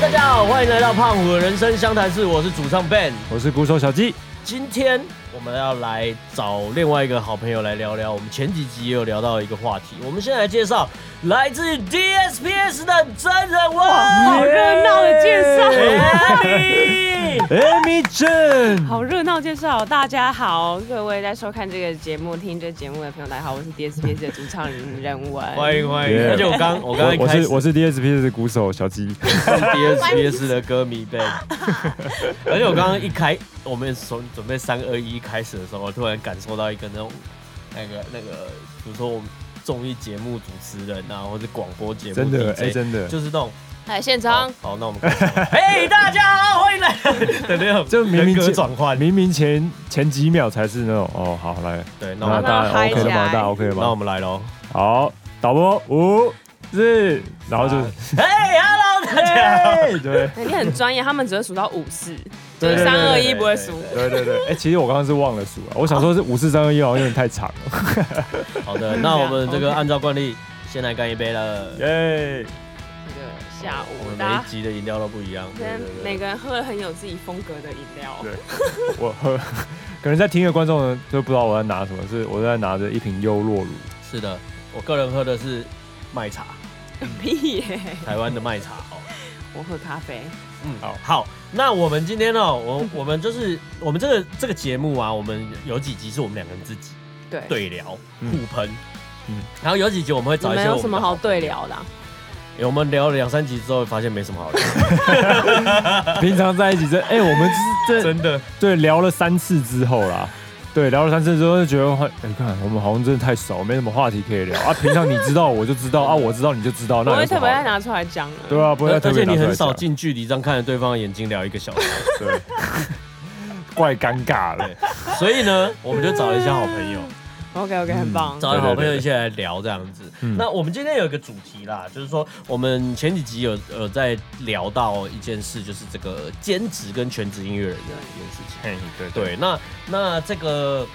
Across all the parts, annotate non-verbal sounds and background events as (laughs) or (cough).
大家好，欢迎来到胖虎的人生相谈室，我是主唱 Ben。我是鼓手小鸡。今天我们要来找另外一个好朋友来聊聊，我们前几集也有聊到一个话题，我们先来介绍来自 DSPS 的真人哇，好热闹的介绍，Amy Jane，好热闹介绍。大家好，各位在收看这个节目、听这节目的朋友，大家好，我是 DSPS 的主唱人人文。欢迎欢迎！Yeah 而且我刚我刚刚一我是我是 DSPS 的鼓手小鸡。是 DSPS 的歌迷 Ben，(laughs) 而且我刚刚一开我们从准备三二一开始的时候，我突然感受到一个那种那个那个，比如说我们综艺节目主持人啊，或者广播节目真的哎、真的，就是那种来现场，好，那我们开始。(laughs) 嘿，大家好，欢迎来的那种就明明转换。明明前前几秒才是那种哦，好来，对，那我们大家 OK 了吗？起来大家 OK 了那我？们来喽。好，导播五四，然后就是嘿，Hello，对哎你很专业，他们只会数到五四，就对对对是三二一不会数。对对对，哎、其实我刚刚是忘了数啊，我想说是五四三二一，好像有点太长了。(laughs) 好的，那我们这个按照惯例，先来干一杯了。耶、这个下我们午，大家每一集的饮料都不一样。今天每个人喝了很有自己风格的饮料。对我喝，(laughs) 可能在听的观众呢就不知道我在拿什么，是我在拿着一瓶优酪乳。是的，我个人喝的是麦茶，(laughs) 屁耶！台湾的麦茶哦。我喝咖啡。嗯，好。好，那我们今天呢，我 (laughs) 我们就是我们这个这个节目啊，我们有几集是我们两个人自己对，对聊、嗯。互喷，嗯。嗯，然后有几集我们会找一些们有什么好对聊的啊？欸我们聊了两三集之后，发现没什么好聊，(laughs) 平常在一起这，哎、我们是这真的。对聊了三次之后啦，对聊了三次之后就觉得，哎、看我们好像真的太熟，没什么话题可以聊啊。平常你知道我就知道啊，我知道你就知道，不会那有什么好聊特别再拿出来讲了。对啊，不会再特而且你很少近距离这样看着对方的眼睛聊一个小时，对，(laughs) 怪尴尬了。所以呢，我们就找了一些好朋友，OK OK，很棒。找了好朋友一起来聊这样子。嗯那我们今天有一个主题啦，就是说我们前几集有有在聊到一件事，就是这个兼职跟全职音乐人的一件事情。嘿，对对，那那这个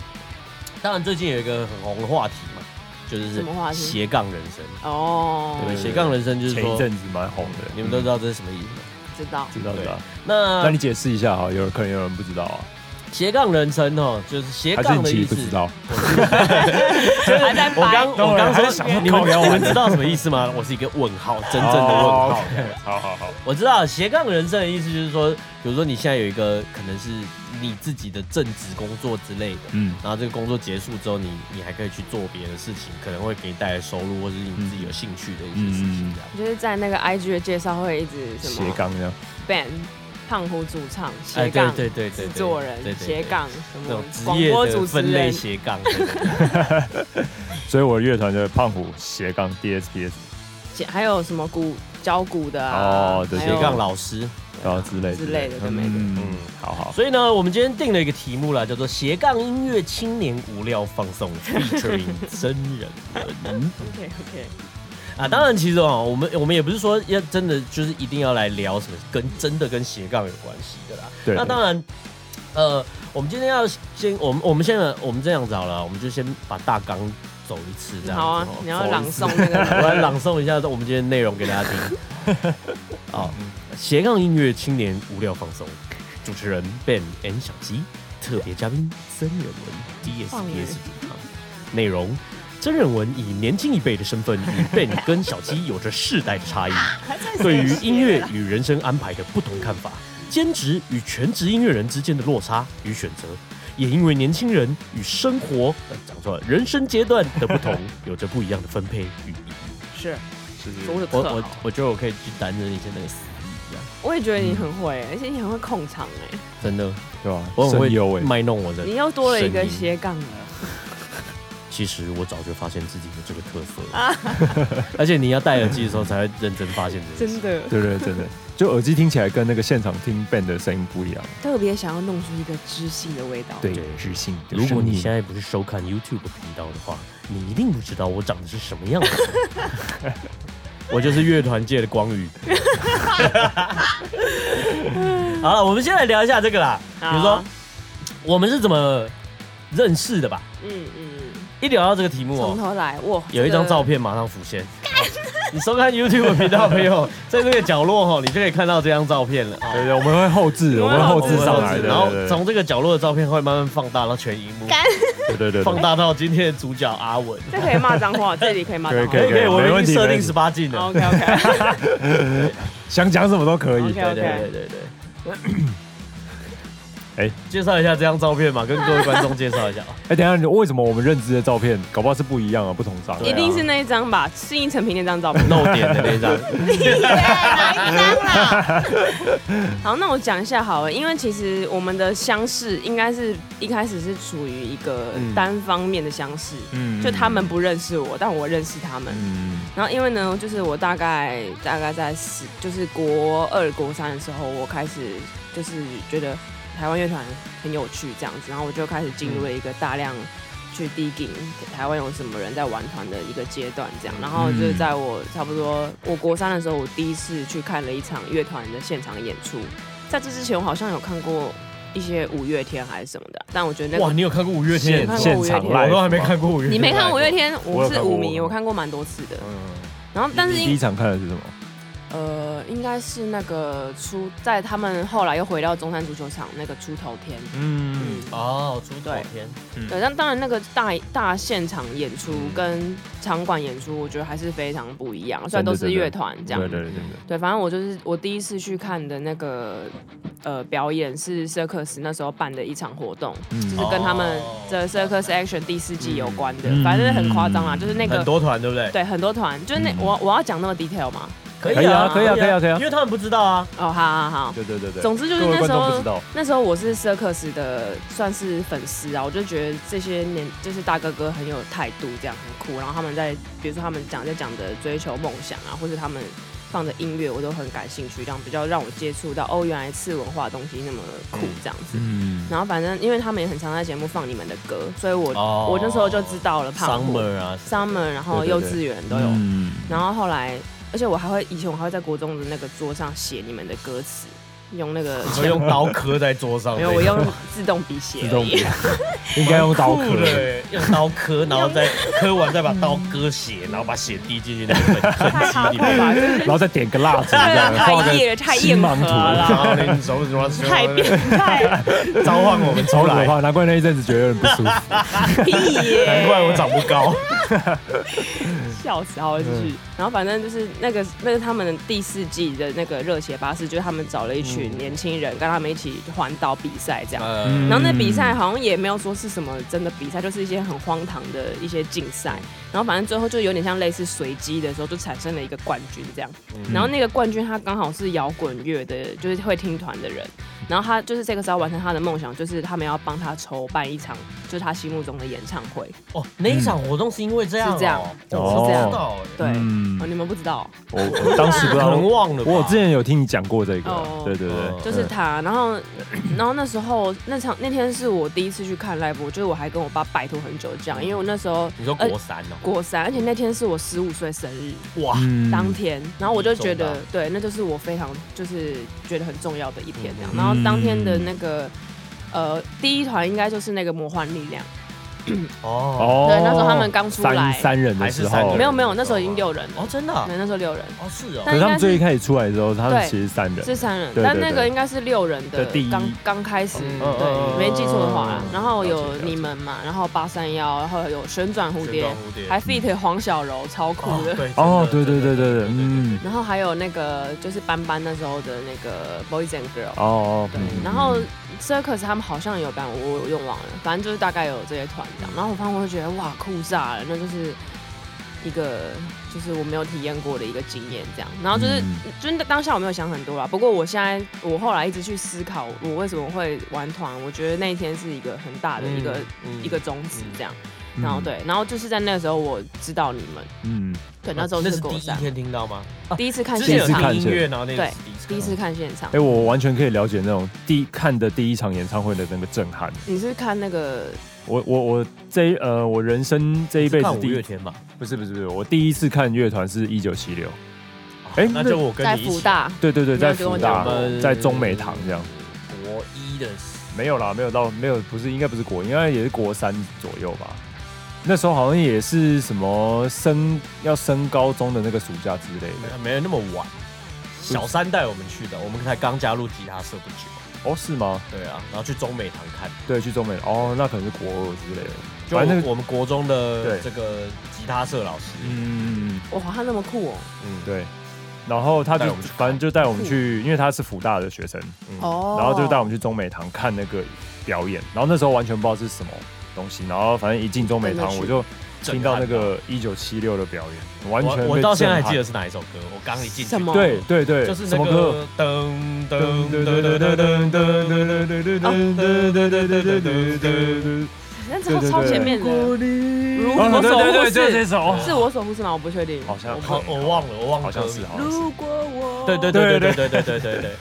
当然最近有一个很红的话题嘛，就是什么话题斜杠人生。哦，对，斜杠人生就是说，前一阵子蛮红的，你们都知道这是什么意思吗？知道。知道知道。那那你解释一下哈，有人可能有人不知道啊，斜杠人生哦，就是斜还是你杠的意思。其实不知道？(laughs) 还在掰我刚我刚说还在想说你们靠腰你们知道什么意思吗？我是一个问号，真正的问哦号。，OK，好好好，我知道斜杠人生的意思就是说，比如说你现在有一个可能是你自己的正职工作之类的，嗯，然后这个工作结束之后，你你还可以去做别的事情，可能会给你带来收入，或者是你自己有兴趣的一些事情这样。就是在那个 IG 的介绍会一直什斜么杠这样，band 胖虎主唱哎斜杠对对对对，制作人斜杠什么广播主持的分类人，斜杠。(laughs) 所以我的乐团就是胖虎斜杠 DSPS，斜还有什么鼓教鼓的啊，哦对还有斜杠老师。然后之类之类的对嗯嗯，好好，所以呢，我们今天定了一个题目啦，叫做斜杠音乐青年无聊放送 featuring 真人文。(laughs) OK OK，啊。当然，其实哦，我们我们也不是说要真的就是一定要来聊什么跟真的跟斜杠有关系的啦。对，那当然，呃，我们今天要先，我们我们现在我们这样子好了，我们就先把大纲走一次，这样好啊哦，你要朗诵那个 (laughs) 我来朗诵一下我们今天的内容给大家听。好，(laughs) 斜杠音乐青年无聊放松，主持人 Ben N 小鸡，特别嘉宾曾仁文 DSPS 主唱，内容。曾仁文以年轻一辈的身份 (laughs) 与 Ben 跟小鸡有着世代的差异，对于音乐与人生安排的不同看法，兼职与全职音乐人之间的落差与选择，也因为年轻人与生活呃讲错了人生阶段的不同，有着不一样的分配与意义。是就是说的我我特好，我觉得我可以去担任一些那个司仪，这样我也觉得你很会，而且你很会控场哎，真的，对吧？我很会声优哎，卖弄我的你。又多了一个声音。斜杠了，其实我早就发现自己的这个特色了，(laughs) 而且你要戴耳机的时候才会认真发现这个。真的对对，真的，就耳机听起来跟那个现场听 band 的声音不一样，特别想要弄出一个知性的味道。对对，知性如果你现在不是收看 YouTube 频道的话，你一定不知道我长得是什么样子。(laughs) 我就是乐团界的光宇。(laughs) 好了，我们先来聊一下这个啦。比，如说，我们是怎么认识的吧？嗯嗯，一聊到这个题目哦，从头来，哇，有一张照片，片马上浮现。你收看 YouTube 频道的朋友，(laughs) 在这个角落哈，你就可以看到这张照片了。对对，我们会后置，我们会后置上来的，然后对对从这个角落的照片会慢慢放大到全荧幕，对对对，放大到今天的主角阿文。这可以骂脏话，这里可以骂脏话。可以可以我没问题们已经设定十八禁了。OK OK，(laughs) 想讲什么都可以。OK 对对对对对。(laughs) 哎介绍一下这张照片嘛，跟各位观众介绍一下。(laughs) 哎，等一下，你为什么我们认知的照片搞不好是不一样啊，不同张？啊一定是那一张吧？适应成品那张照片。(laughs) 露点的那张，哪一张啊？(laughs) 好，那我讲一下好了，因为其实我们的相识应该是一开始是处于一个嗯单方面的相识，嗯就他们不认识我，但我认识他们。嗯然后因为呢，就是我大概大概在十，就是国二、国三的时候，我开始就是觉得台湾乐团很有趣这样子，然后我就开始进入了一个大量去 digging 台湾有什么人在玩团的一个阶段这样。然后就是在我差不多我国三的时候，我第一次去看了一场乐团的现场演出。在这之前，我好像有看过一些五月天还是什么的，但我觉得那哇，你有看过五月天现场我都还没看过五月天。你没看五月天，我是舞迷，我看过蛮多次的。嗯，然后但是第一场看的是什么？呃，应该是那个出在他们后来又回到中山足球场那个出头天。嗯嗯，哦，出头天，对，但当然那个大大现场演出跟场馆演出，我觉得还是非常不一样。虽然都是乐团这样，对对对对对，反正我就是我第一次去看的那个呃表演是 Circus 那时候办的一场活动，嗯。就是跟他们哦。的 Circus Action 第四季有关的，嗯。反正很夸张啦，就是那个很多团，对不对？对很多团，就是那嗯。我我要讲那么 detail 吗？可以啊可以啊可以啊可以啊因为他们不知道啊。哦，好好好。对对对对。总之就是那时候不知道，那时候我是 Circus 的算是粉丝啊，我就觉得这些年就是大哥哥很有态度，这样很酷。然后他们在比如说他们讲在讲的追求梦想啊，或者他们放的音乐，我都很感兴趣，这样比较让我接触到哦，原来次文化的东西那么酷这样子。嗯，然后反正因为他们也很常在节目放你们的歌，所以我、哦我那时候就知道了 Summer 啊，Summer，然后幼稚园都有。嗯然后后来，而且我还会以前我还会在国中的那个桌上写你们的歌词，用那个 (laughs) 我用刀刻在桌上，没有，我用自动笔写自动而已。(laughs) 应该用刀刻对。用刀刻，然后再刻完再把刀割血，然后把血滴进去那个粉太哈粉里面，然后再点个蜡烛，这样画太夜太硬核星芒图。了，然后你手指头太变态，召唤我们出来，超可怕，难怪那一阵子觉得有点不舒服。(laughs) 难怪我长不高。(laughs) 笑死，好，我继续。然后反正就是那个，那是他们的第四季的那个热血巴士，就是他们找了一群年轻人，跟他们一起环岛比赛这样。嗯然后那比赛好像也没有说是什么真的比赛，就是一些很荒唐的一些竞赛。然后反正最后就有点像类似随机的时候，就产生了一个冠军这样。然后那个冠军他刚好是摇滚乐的，就是会听团的人。然后他就是这个时候完成他的梦想，就是他们要帮他筹办一场，就是他心目中的演唱会。哦，那一场活动是因为这样哦，是这样哦是这样知道哎对，嗯哦，你们不知道。我我当时不知 (laughs) 可能，忘了。我之前有听你讲过这个哦，对对对，哦就是他，然后，然后那时候那场那天是我第一次去看 live，我就是我还跟我爸拜托很久这样，因为我那时候你说国三哦，国三，而且那天是我十五岁生日哇，嗯当天，然后我就觉得，对，那就是我非常就是觉得很重要的一天这样，嗯然后当天的那个呃第一团应该就是那个魔幻力量，哦。哦。对那时候他们刚出来。三三人的时候。还是三人，没有没有，那时候已经六人。了，哦，真的啊？对，那时候六人。哦是哦。但可是他们最一开始出来的时候，他们对其实三人，是三人，对对但那对个应该是六人的的第一。刚刚开始，嗯对，嗯没记错的话啦嗯。然后有你们嘛，然后八三幺，然后有旋转蝴蝶旋转，蝴蝶还 feat 黄小柔，超酷的。对哦真的对对对对对嗯然后还有那个就是班班那时候的那个 Boys and Girls，对哦嗯，然后 Circus 他们好像有办，我我用忘了，反正就是大概有这些团这样。然后我发现我就觉得哇酷炸了，那就是一个就是我没有体验过的一个经验这样。然后就是、嗯就是当下我没有想很多啦，不过我现在我后来一直去思考我为什么会玩团，我觉得那一天是一个很大的一个、嗯一个宗旨这样。嗯然后对，然后就是在那个时候我知道你们，嗯，对，那时候那是第一是国三，天听到吗？第一次看之前有现场，听音乐，然后那个对是第一次看现场。哎，。我完全可以了解那种第看的第一场演唱会的那个震撼。你是看那个我我我这一呃，我人生这一辈看五子第一月天吧？不是不是不是，我第一次看乐团是一九七六，哎那就我跟在你一起。福大，对对对，你有在福大讲过。呃，在中美堂这样，国一的没有啦，没有到没有，不是应该不是国，应该也是国三左右吧。那时候好像也是什么升要升高中的那个暑假之类的。没有那么晚，小三带我们去的，我们才刚加入吉他社不久。哦，是吗？对啊，然后去中美堂看，对，去中美。哦，那可能是国二之类的。就反正那个我们国中的这个吉他社老师，嗯，哇，他那么酷哦。嗯，对。然后他就反正就带我们去，因为他是辅大的学生，哦然后就带我们去中美堂看那个表演。然后那时候完全不知道是什么东西，然后反正一进中美堂我就听到那个一九七六的表演，完全我我到现在还记得是哪一首歌，我刚一进去什么对对对，就是什么那个噔？噔噔噔噔噔噔噔噔噔，那超超前面的，如哦我守护对对对，就是这是首，是我守护是吗？我不确定。好像好我忘了，我忘了，好像是，好像是。如果我对对对对对对对对对对，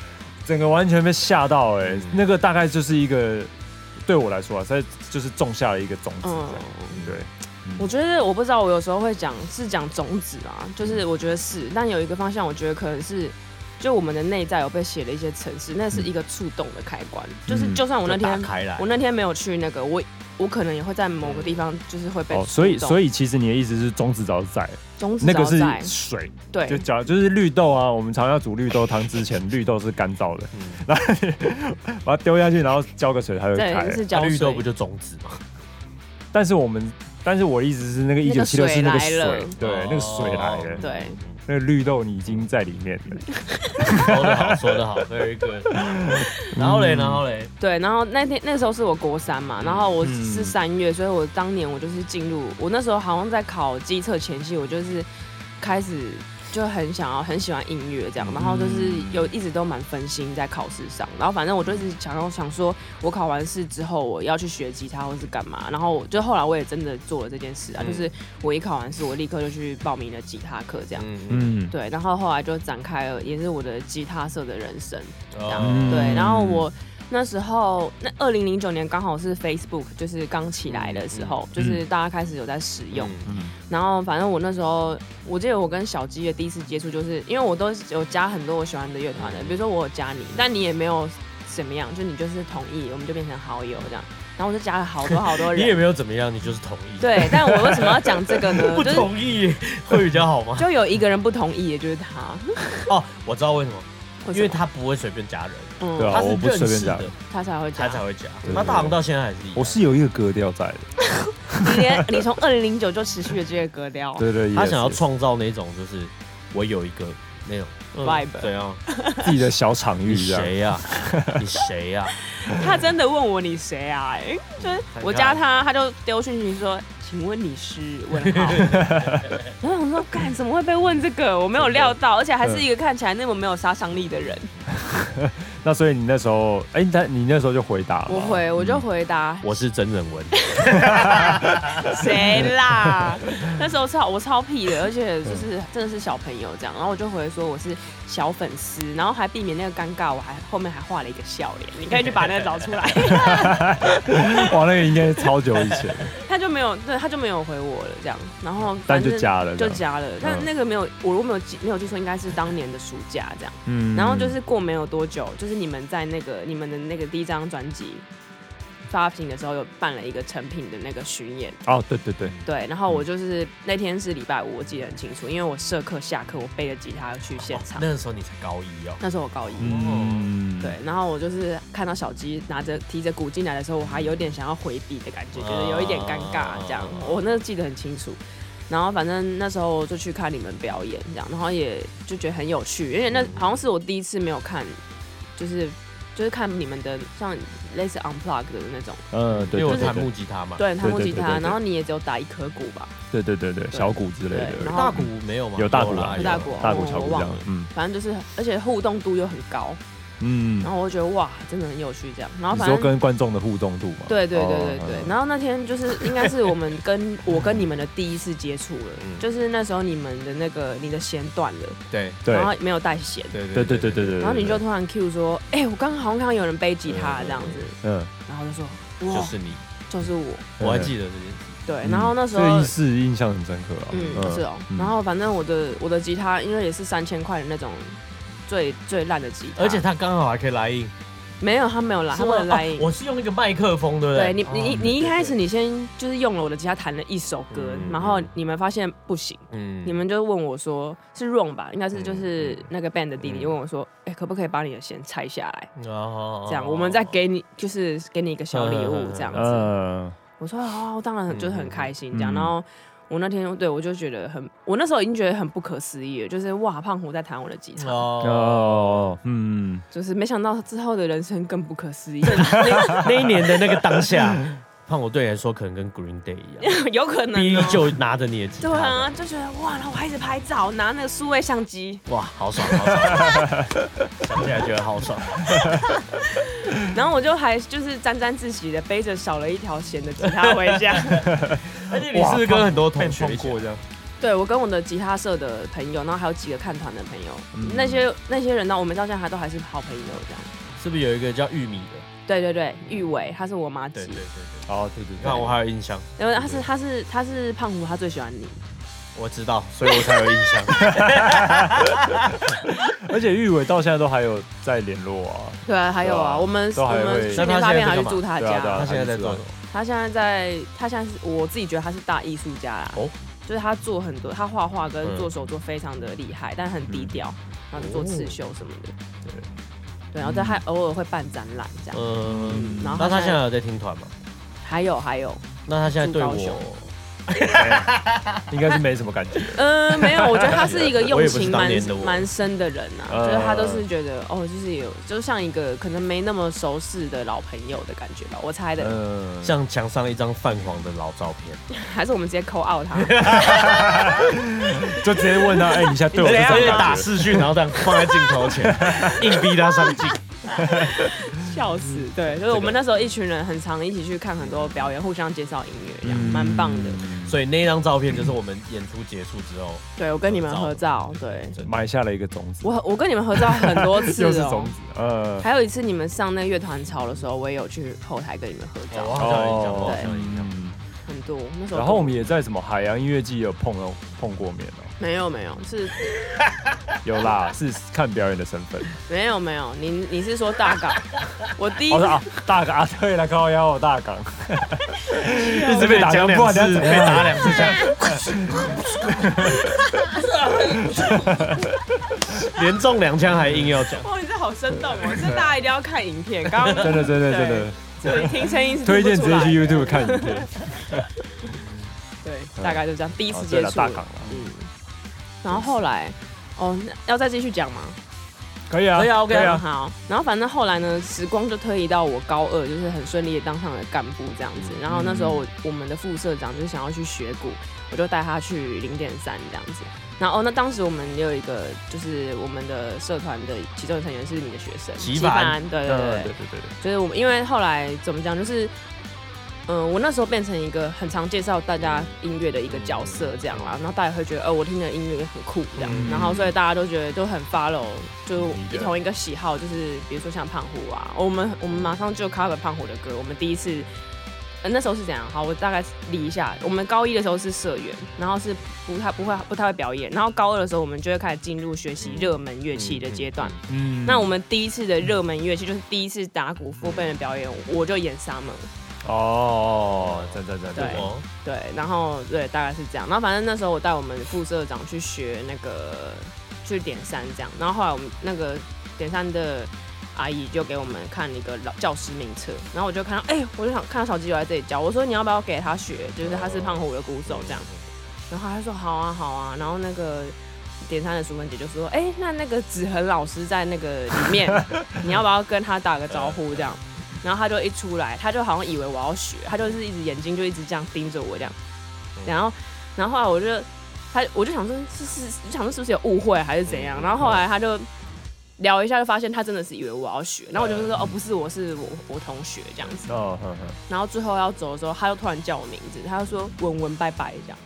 整个完全被吓到哎、嗯那个大概就是一个对我来说啊，在就是种下了一个种子这样，嗯。对，我觉得我不知道，我有时候会讲是讲种子啊，就是我觉得是，但有一个方向，我觉得可能是，就我们的内在有被写了一些程式，那是一个触动的开关，就是嗯就算我那天我，那天没有去那个，我我可能也会在某个地方就是会被哦，所以所以以其实你的意思是种子早就在了，种子那个是早在水，对就假就是绿豆啊，我们常要煮绿豆汤之前，绿豆是干燥的，嗯，然后 (laughs) 把它丢下去，然后浇个水，它就开了。那绿豆不，就种子吗？但是我们，但是我的意思是那个一九那个七六是那个水对，那个水来了，哦对，那个绿豆你已经在里面了。说得好，说得好，very good。然后嘞，然后嘞，对，然后那天那时候是我国三嘛，然后我嗯是三月，所以我当年我就是进入，我那时候好像在考机测前夕，我就是开始就很想要很喜欢音乐这样，然后就是有一直都蛮分心在考试上，然后反正我就是想要想说，我考完试之后我要去学吉他或是干嘛，然后就后来我也真的做了这件事啊，嗯。就是我一考完试，我立刻就去报名了吉他课这样。嗯。对，然后后来就展开了，也是我的吉他社的人生这。样。哦。对，然后我那时候那二零零九年刚好是 Facebook 就是刚起来的时候，就是大家开始有在使用。嗯然后反正我那时候，我记得我跟小鸡的第一次接触，就是因为我都有加很多我喜欢的乐团的，比如说我有加你，但你也没有怎么样，就你就是同意，我们就变成好友这样。然后我就加了好多好多人 (laughs) 你也。没有怎么样，你就是同意。，对，但我为什么要讲这个呢？不 (laughs) 就是同意会比较好吗？就有一个人不同意，也就是他，(laughs) 哦，我知道为什么因为他不会随便加人，嗯对啊他是我不随便加认识的，他才会加。他才会加对。他大行到现在还是一样。我是有一个格调在的，(laughs) 你连你从二零零九就持续了这个格调，(laughs) 对对，他想要创造那种，就是我有一个那种嗯 Vibe 怎样？(laughs) 自己的小场域你这样。谁呀？你谁呀？他真的问我你谁啊？哎、就是我加他，他就丢讯息说，请问你是问号？(laughs) 然后我说，干怎么会被问这个？我没有料到，而且还是一个看起来那么没有杀伤力的人。(laughs) 那所以你那时候，哎，但你那时候就回答了吗，我回我就回答我是真人文，(laughs) 谁啦？那时候超我超屁的，而且就是真的是小朋友这样，然后我就回说我是小粉丝，然后还避免那个尴尬，我还后面还画了一个笑脸，你可以去把那个找出来。(laughs) 哇，那个应该是超久以前，(laughs) 他就没有，对，他就没有回我了，这样，然后但就加了，就加了，但那个没有，我如果没有记没有记错，应该是当年的暑假这样。嗯。然后就是过没有多久，就是你们在那个你们的那个第一张专辑发行的时候，有办了一个成品的那个巡演，哦，对对对，对。然后我就是那天是礼拜五，我记得很清楚，因为我社课下课，我背着吉他去现场。那个时候你才高一哦。那时候我高一，嗯，对，然后我就是看到小鸡拿着提着鼓进来的时候，我还有点想要回避的感觉，觉得有一点尴尬这样。我那记得很清楚。然后反正那时候就去看你们表演这样，然后也就觉得很有趣，因为那好像是我第一次没有看，就是就是看你们的像类似 unplug 的那种，嗯，对，因为我弹木吉他嘛，对，弹木吉他，然后你也只有打一颗鼓吧，对对对对，小鼓之类的，然后大鼓没有吗？有大鼓啦啊，有大鼓哦大鼓、小鼓这我忘了，样嗯。反正就是而且互动度又很高，嗯。然，后我就觉得哇，真的很有趣这样，然后你说反正。跟观众的互动度嘛？对对对对哦对，然后那天就是应该是我们跟我跟你们的第一次接触了，嗯。就是那时候你们的那个你的弦断了，对。对然后没有带弦，对对对对对对，然后你就突然 Q 说，哎、我刚刚好像看到有人背吉他这样子，嗯，然后就说，哇，就是你，就是我，我还记得这件事。对，嗯。然后那时候这一。次印象很深刻啊，嗯，是哦。嗯。然后反正我的我的吉他，因为也是三千块的那种最最烂的吉他，而且他刚好还可以来印，没有，他没有来，他是吗？为了来哦。我是用那个麦克风，对不对？对你，你哦你一开始你先就是用了我的吉他弹了一首歌，嗯然后你们发现不行，嗯。你们就问我说是 Ron 吧，应该是就是那个 band 的弟弟嗯。问我说，哎，可不可以把你的弦拆下来？哦这样，我们再给你就是给你一个小礼物嗯这样子。嗯，我说哦，当然很就是很开心这样。嗯。然后我那天对我就觉得很，我那时候已经觉得很不可思议了，就是哇，胖虎在弹我的吉他，哦，哦，嗯，就是没想到之后的人生更不可思议，那 (laughs) 那一年的那个当下，胖虎对你来说可能跟 Green Day 一样，(laughs) 有可能、逼哦。就拿着你的吉他，对啊，就觉得哇，然后我还一直拍照，拿那个数位相机，哇，好爽，好爽，(laughs) 想起来觉得好爽。(laughs) 然后我就还就是沾沾自喜的背着少了一条弦的吉他回家。而且你是不是跟很多同学一起碰过这样？对我跟我的吉他社的朋友，然后还有几个看团的朋友，嗯那些那些人呢，我们到现在还都还是好朋友这样。是不是有一个叫玉米的？对对对，玉伟他是我妈吉对对，对对，哦，对对你看我还有印象，因为他是他是他是胖虎，他最喜欢你。我知道，所以我才有印象。(laughs) 而且玉伟到现在都还有在联络啊。对啊，还有啊，对啊我们我都还会们去那他年发片还去住他对啊对啊家，他现在在做什么？他现在在他现在是我自己觉得他是大艺术家啦。哦就是他做很多，他画画跟嗯做手作非常的厉害，但很低调，然后就做刺绣什么的。对对，然后他还偶尔会办展览这样。嗯，然后他那他现在有在听团吗？还有还有，那他现在对住高雄我，(laughs) 应该是没什么感觉。呃，没有，我觉得他是一个 (laughs) 用情蛮蛮深的人啊，呃就是他都是觉得哦，就是有，就像一个可能没那么熟识的老朋友的感觉吧，我猜的，嗯，像墙上一张泛黄的老照片，(laughs) 还是我们直接扣 out 他，就直接问他，哎，你现在对我是直接打？视讯，然后这样放在镜头前，硬逼他上镜。笑死。对，就是我们那时候一群人很常一起去看很多表演，互相介绍音乐，这样蛮棒的。所以那张照片就是我们演出结束之后，对我跟你们合照，对埋下了一个种子，我我跟你们合照很多次喔 (laughs) 又是种。子，呃，还有一次你们上那乐团潮的时候，我也有去后台跟你们合照，好像印象，好对像印象。嗯很多。那时候然后我们也在什么海洋音乐季有碰到碰过面哦，没有没有是 (laughs) 有啦，是看表演的身份。没有没有，你你是说大港？(laughs) 我第一次啊，大港啊，对了，高腰大港，(laughs) 一直被打两不然次，被等下怎样打两次枪，连中两枪还硬要讲。哦，你这好生动哦！这大家一定要看影片。刚刚真的真的真的，对听声音是推荐直接去 YouTube 看影片。(laughs) 对，大概就这样，第一次接触。大港了，嗯，然后后来哦，那要再继续讲吗？可以啊，可以啊，OK 啊可以啊，好，然后反正后来呢，时光就推移到我高二，就是很顺利的当上了干部这样子。然后那时候我我们的副社长就想要去学鼓，我就带他去零点三这样子。然后哦，那当时我们也有一个，就是我们的社团的其中的成员是你的学生齐凡对对对嗯对对就是我们因为后来怎么讲，就是嗯、我那时候变成一个很常介绍大家音乐的一个角色这样啦，然后大家会觉得，呃，我听的音乐也很酷这样，嗯然后所以大家都觉得都很 follow，就理解同一个喜好，就是比如说像胖虎啊，我们我们马上就 cover 胖虎的歌，我们第一次。呃，那时候是怎样？好，我大概理一下。我们高一的时候是社员，然后是不太不会不太会表演，然后高二的时候我们就会开始进入学习热门乐器的阶段。嗯那我们第一次的热门乐器就是第一次打鼓 full band 的表演，我就演 Summer，哦，真真真对对，然后对，大概是这样。然后反正那时候我带我们副社长去学那个去点三这样，然后后来我们那个点三的阿姨就给我们看一个老教师名册，然后我就看到，哎、我就想看到小鸡就在这里教，我说你要不要给他学，就是他是胖虎的鼓手这样，然后他说好啊好啊，然后那个。点餐的淑芬姐就说：“哎、那那个子恒老师在那个里面，(laughs) 你要不要跟他打个招呼？这样。”然后他就一出来，他就好像以为我要学，他就是一直眼睛就一直这样盯着我这样。然后，然后后来我就他我就想说，是是，就想说是不是有误会还是怎样？然后后来他就聊一下，就发现他真的是以为我要学。然后我就说：“哦，不是，我是我我同学这样子。”哦哼哼，然后最后要走的时候，他又突然叫我名字，他就说文文拜拜这样。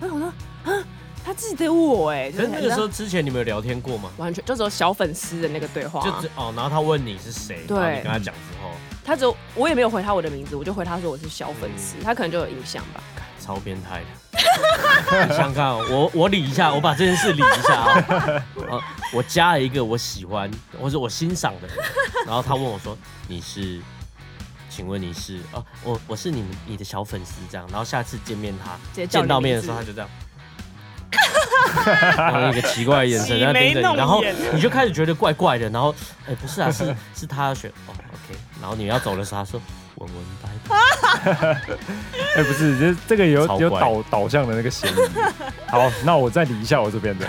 然后我说啊，他记得我哎，可是那个时候候之前你们有聊天过吗？完全就只有小粉丝的那个对话，就只哦，然后他问你是谁，对然后你跟他讲之后，他只有我也没有回他我的名字，我就回他说我是小粉丝，他可能就有印象吧。超变态的。你 (laughs) 想想看哦，我我理一下，我把这件事理一下啊。(laughs) 啊，我加了一个我喜欢或者我欣赏的人，然后他问我说：“你是？请问你是？哦，我我是你们你的小粉丝这样。”然后下次见面他见到面的时候，他就这样。(laughs) 然后一个奇怪的眼神挤在盯着你，然后你就开始觉得怪怪的，然后哎、不是啊，是是他要选哦然后你要走的时候，他说文文拜拜 (laughs) (laughs) 哎，不是，这这个有有导导向的那个嫌疑。(laughs) 好，那我再理一下我这边的。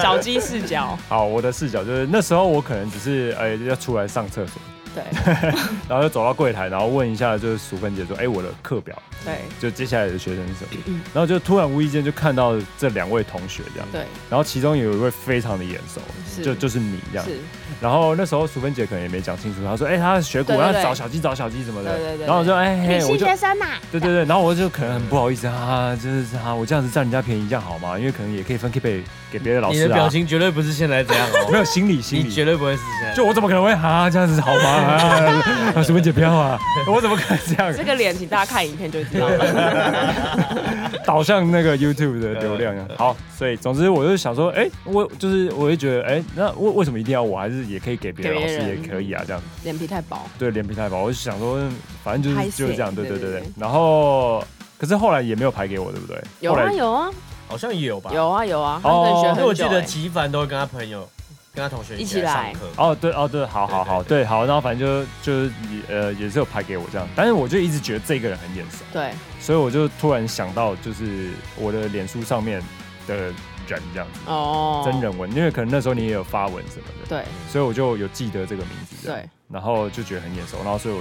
小鸡视角，好，我的视角就是那时候我可能只是呃要出来上厕所，对。(laughs) 然后就走到柜台，然后问一下就是淑芬姐说，哎，我的课表对。就接下来的学生是什么？然后就突然无意间就看到这两位同学这样，对。然后其中有一位非常的眼熟，就就是你这样。是，然后那时候淑芬姐可能也没讲清楚，她说，哎，她的学鼓，对对对。要找小鸡找小鸡什么的。对对对然后我就哎嘿，我就生嘛，对对对，然后我就可能很不好意思啊，就是啊，我这样子占人家便宜，这样好吗？因为可能也可以分给给别的老师啊。你的表情绝对不是现在这样哦，(laughs) 没有心理心你理，绝对不会是现在。就我怎么可能会啊这样子好吗？啊，啊淑芬姐不要啊，我怎么可能这样这个脸，请大家看影片就知道了。(laughs) 导向那个 YouTube 的流量啊？好，所以总之我就想说，哎，我就是我会觉得，哎，那为为什么一定要我？还是也可以给别的老师也可以啊，这样子。脸皮太薄，对，脸皮太薄，我就想说，反正就是就是这样，对对对对。然后，可是后来也没有排给我，对不对？有啊有啊好像也有吧？有啊有啊，他哦跟学因为我记得很久欸。齐凡都会跟他朋友、跟他同学一起来上课。哦，对哦，对，好好好，对。对好，然后反正就就是也呃也是有拍给我这样，但是我就一直觉得这个人很眼熟，对。所以我就突然想到就是我的脸书上面的人这样子，哦，真人文，因为可能那时候你也有发文什么的，对。所以我就有记得这个名字，对，然后就觉得很眼熟，然后所以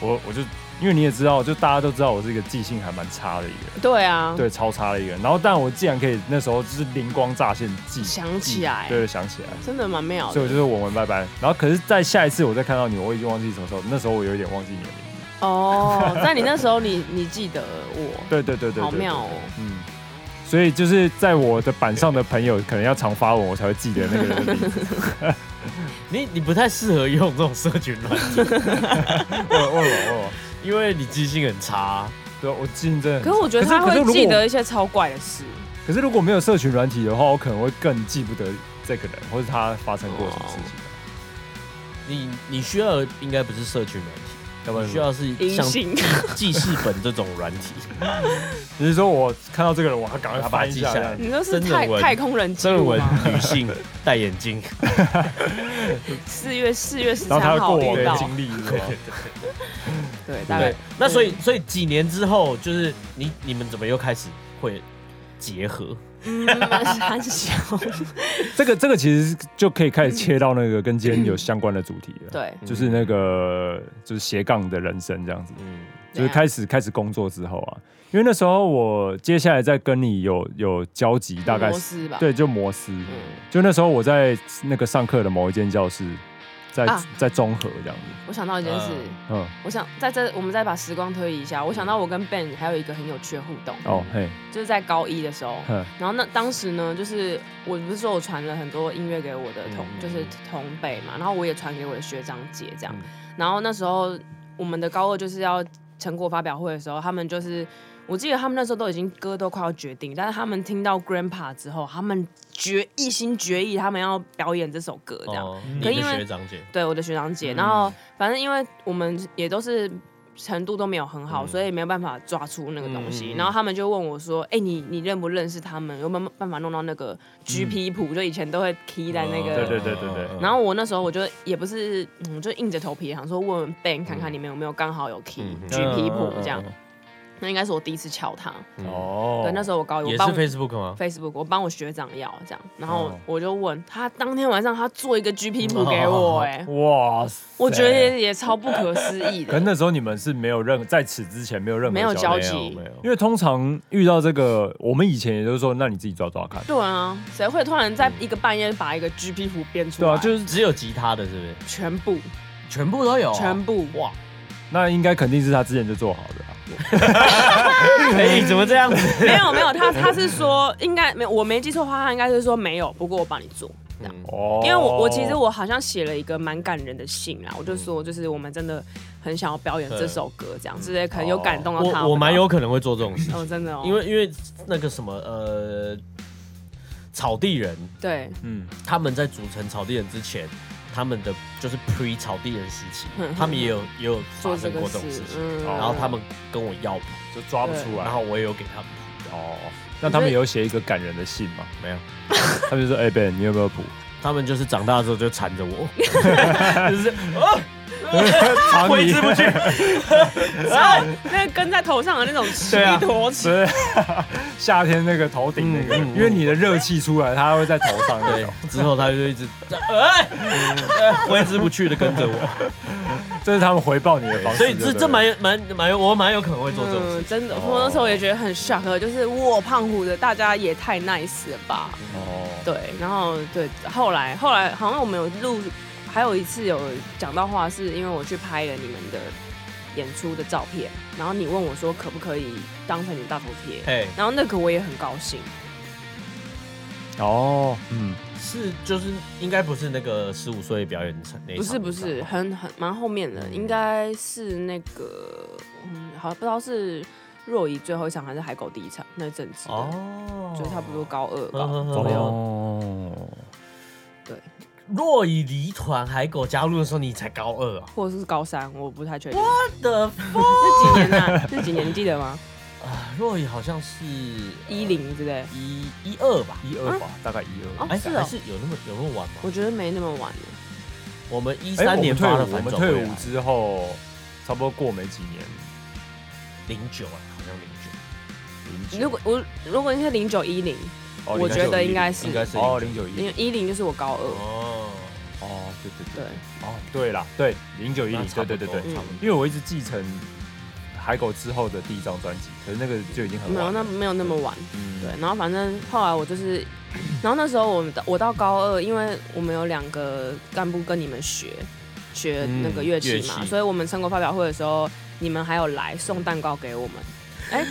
我我我就因为你也知道，就大家都知道我是一个记性还蛮差的一个人。对啊，对，超差的一个人。然后，但我既然可以那时候就是灵光乍现，记想起来对，想起来。真的蛮妙的所以我就是文文拜拜。然后可是，在下一次我再看到你，我已经忘记什么时候，那时候我有一点忘记你的名字。哦。但你那时候你你记得我，对对对对好妙哦嗯，所以就是在我的板上的朋友，可能要常发文，我才会记得那个人的名字。(laughs) 你你不太适合用这种社群软体，为为什么？因为你记性很差。对，我记性真的很差。可是我觉得他会记得一些超怪的事。可是如果没有社群软体的话，我可能会更记不得这个人，或者他发生过什么事情。你你需要的应该不是社群软体，要不然需要是像 (laughs) 记事本这种软体。(laughs) 你是说我看到这个人，我还赶快把它记下来你说是太太空人记真人文？女性戴眼镜，(laughs) 四月四月十然后他三的过往的号遇到，经历是吧？对，大概对。那所以所以几年之后，就是你你们怎么又开始会结合？嗯，很小，(laughs) 这个这个其实就可以开始切到那个跟今天有相关的主题了。，对，就是那个就是斜杠的人生这样子，嗯，就是开始开始工作之后啊，因为那时候我接下来在跟你有有交集，大概是摩斯吧，对，就摩斯，嗯，就那时候我在那个上课的某一间教室，在啊。在综合这样子，我想到一件事，嗯，我想在这我们再把时光推移一下，我想到我跟 Ben 还有一个很有趣的互动，哦嘿，就是在高一的时候，哼，然后那当时呢，就是我不是说我传了很多音乐给我的同，嗯。就是同辈嘛，然后我也传给我的学长姐这样。嗯。然后那时候我们的高二就是要成果发表会的时候，他们就是我记得他们那时候都已经歌都快要决定，但是他们听到 Grandpa 之后，他们决一心决意他们要表演这首歌这样。哦，你的可因为学长姐，对我的学长姐，嗯然后反正因为我们也都是程度都没有很好，嗯所以没有办法抓出那个东西。然后他们就问我说：“哎、你你认不认识他们？有没有办法弄到那个 GP 谱？就以前都会 key 在那个。对对对对然后我那时候我就也不是，嗯，就硬着头皮想说问问 Ben 看看你们有没有刚好有 key GP 谱这样嗯。嗯那应该是我第一次敲他。嗯哦，对，那时候我高一，也是 Facebook 吗？Facebook，我帮我学长要这样，然后哦我就问他，当天晚上他做一个 GP 图给我、哎、哇塞，我觉得也也超不可思议的。可是那时候你们是没有任在此之前没有任何没有交集集没有，因为通常遇到这个，我们以前也就是说，那你自己抓抓看，对啊，谁会突然在一个半夜把一个 GP 图编出来？对啊，就是只有吉他的，是不是？全部全部都有，全部哇！那应该肯定是他之前就做好的啊。(laughs) 哎，怎么这样子？(laughs) 没有没有，他他是说应该没有，我没记错的话，他应该是说没有，不过我帮你做。这样。嗯哦因为我我其实我好像写了一个蛮感人的信啦，我就说就是我们真的很想要表演这首歌，这样之类，可能有感动到他。我我蛮有可能会做这种事情，哦，真的哦，因为因为那个什么呃，草地人对嗯，他们在组成草地人之前，他们的就是 pre 草地人时期他们也有也有发生过这种事事，情，嗯然后他们跟我要谱，就抓不出来。然后我也有给他们谱，哦，那他们有写一个感人的信吗？没有。他们就说：“哎、Ben，你有没有谱？他们就是长大之后就缠着我，(laughs) 就是藏你 (laughs) 挥之不去。(laughs) 那个跟在头上的那种奇对啊坨是夏天那个头顶那个，因为你的热气出来，它会在头上那对种。，之后它就一直哎，挥之不去的跟着我，(laughs) 这是他们回报你的方式。所以这这蛮蛮蛮有，我蛮有可能会做这种。真的，哦我那时候也觉得很 shock，就是我胖虎的，大家也太 nice 了吧？哦，对，然后对，后来后来好像我们有录，还有一次有讲到话，是因为我去拍了你们的演出的照片，然后你问我说可不可以当成你的大头贴，哎，然后那个我也很高兴，哦，嗯，是就是应该不是那个十五岁表演成那一不是不是，很很蛮后面的，应该是那个嗯，好不知道是若仪最后一场还是海狗第一场那阵子，哦，哦，就差不多高二高嗯嗯嗯左右，哦，对，若以离团海狗加入的时候，你才高二啊？或者是高三，我不太确定，我的 (laughs) 那几年啊？那几年你记得吗？啊，若以好像是一零之类，一一二吧？一二吧，大概一二。哦哎，是哦还是有那么有那么晚吗？我觉得没那么晚呢。我们一哎三年发了我反们退伍，我们转退伍之后，差不多过没几年，零九啊，好像零九。零九如果我如果你是零九一零，哦我觉得应该是应该是哦，零九一因为一零就是我高二，哦，哦，对对对对，，哦，对啦，对，零九一零，对对对对，嗯。差不多因为我一直继承海狗之后的第一张专辑，可是那个就已经很没有晚了，那没有那么晚，嗯。对。然后反正后来我就是，(clears throat) 然后那时候我们到我到高二，因为我们有两个干部跟你们学学那个乐器嘛，所以我们成果发表会的时候，你们还有来送蛋糕给我们。哎，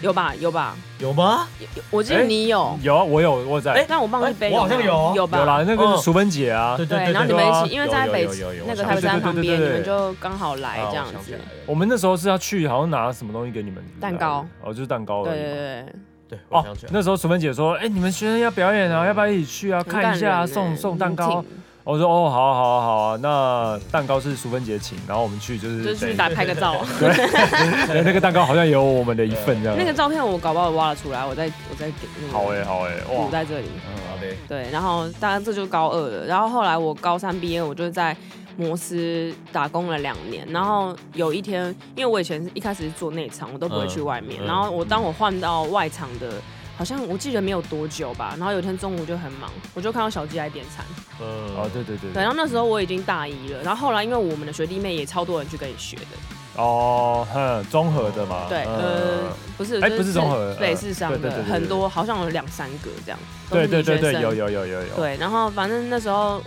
有吧有吧，有吗？我记得哎你有，有啊，我有我在，哎，那我忘一杯哎我好像没有哦有吧？有啦，那个嗯是淑芬姐啊，对对，然后你们一起，因为在北那个台北站旁边，你们就刚好来啊这样子我们那时候是要去，好像拿什么东西给你们蛋糕，哦，就是蛋糕而已。对对对，对，我哦想起来，了。那时候淑芬姐说：“哎，你们学生要表演啊，要不要一起去啊？很看一下，啊欸送送蛋糕。挺”我说：“哦，好啊，好啊，好啊。”那蛋糕是淑芬姐请，然后我们去就是就是去打拍个照。(laughs) 对 (laughs) 那个蛋糕好像有我们的一份这样。那个照片我搞不好挖了出来，我再我再给那个好哎，好哎，哇，补在这里。嗯好的，对，然后当然这就是高二了，然后后来我高三毕业，我就在摩斯打工了两年，然后有一天，因为我以前是一开始是做内场，我都不会去外面，嗯嗯然后我当我换到外场的。好像我记得没有多久吧，然后有一天中午就很忙，我就看到小鸡来点餐，嗯，哦，对对对对，然后那时候我已经大一了，然后后来因为我们的学弟妹也超多人去跟你学的，哦，哼，综合的嘛，对，嗯。呃，不是，哎不是综合对对对对对很多，好像有两三个这样，都对是对对对，有有有有有，对，然后反正那时候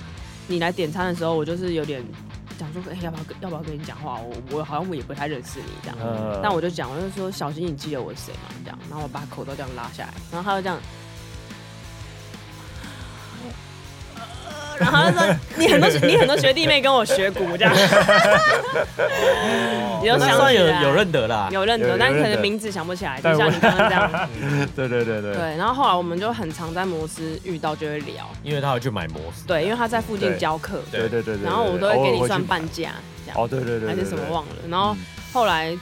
你来点餐的时候，我就是有点想说，哎、要不要跟要不要跟你讲话？我我好像我也不太认识你这样，嗯但我就讲，我就说小心，你记得我是谁吗？这样，然后我把口罩这样拉下来，然后他就这样。然后他就说：“你很多你很多学弟妹跟我学鼓这样，(laughs) 你就那算有想起来。有认得啦。有认得，有有但可能名字想不起来，就像你刚刚这样。(laughs) 对对对对。对，然后后来我们就很常在摩斯遇到，就会聊。因为他会去买摩斯，对，因为他在附近教课，对对对对，然后我都会给你算半半价，这样。哦，对对对，还是什么忘了。然后后来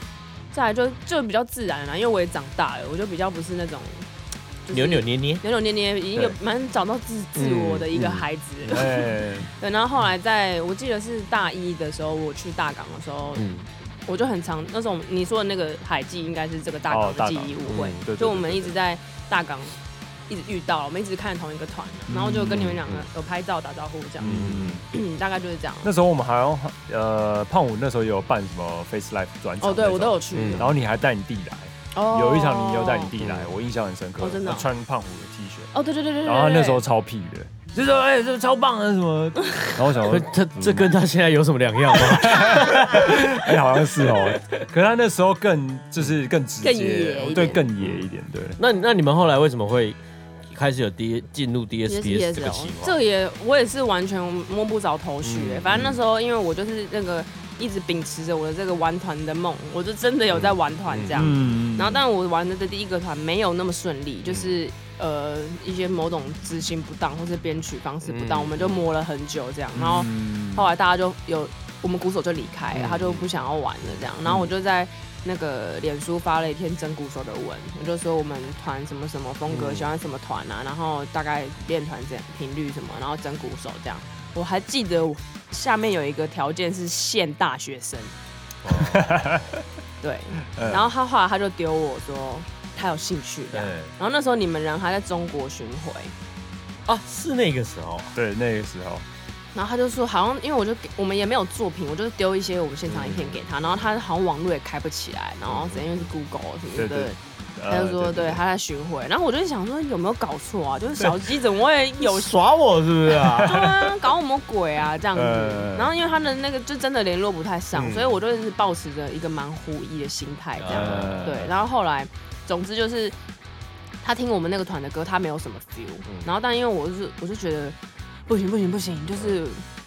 再来就就比较自然了，因为我也长大了，我就比较不是那种就是扭扭捏捏，扭扭捏捏，已经有蛮找到自自我的一个孩子。了。(laughs) 哎，对，然后后来在我记得是大一的时候，我去大港的时候，嗯，我就很常那种你说的那个海记，应该是这个大港的记忆舞会嗯，对对就我们一直在大港一直遇到，我们一直看同一个团，然后就跟你们两个有拍照打招呼这样，嗯，嗯，大概就是这样。那时候我们好像呃，胖虎那时候也有办什么 Face Life 专场，哦，对我都有去，嗯然后你还带你弟来，哦有一场你有带你弟来，我印象很深刻，哦真的哦他穿胖虎的 T 恤，哦，对对对对对，然后他那时候超屁的，就说哎，这超棒啊什么 (laughs) (laughs) 然后我想说，这这跟他现在有什么两样吗？(laughs) 哎，好像是哦，可是他那时候更就是更直更野接一，点。对，更野一点，对。那那你们后来为什么会开始有 D 进入 DSPS 这个企划，这也我也是完全摸不着头绪哎、嗯。反正那时候因为我就是那个一直秉持着我的这个玩团的梦，我就真的有在玩团这样。嗯然后，但我玩的这第一个团没有那么顺利，就是呃一些某种执行不当或是编曲方式不当，嗯我们就磨了很久这样。然后嗯后来大家就有我们鼓手就离开了，嗯他就不想要玩了这样。然后我就在那个脸书发了一篇真鼓手的文，我就说我们团什么什么风格，嗯喜欢什么团啊，然后大概练团这样频率什么，然后真鼓手这样。我还记得我下面有一个条件是限大学生，对，嗯。然后他后来他就丢我说他有兴趣这样。对。然后那时候你们人还在中国巡回，啊，是那个时候，对那个时候，然后他就说，好像因为我就给我们也没有作品，我就是丢一些我们现场影片给他，然后他好像网络也开不起来，然后只因为是 Google 什么的对对，他就说呃对他在巡回，然后我就想说有没有搞错啊？就是小鸡怎么会 (laughs) 有耍我是不是啊？(laughs) 对啊，搞什么鬼啊这样子呃。然后因为他的那个就真的联络不太上，嗯所以我就是保持着一个蛮狐疑的心态这样。呃对，然后后来，总之就是他听我们那个团的歌，他没有什么 feel。然后但因为我是我是觉得不行不行不行，就是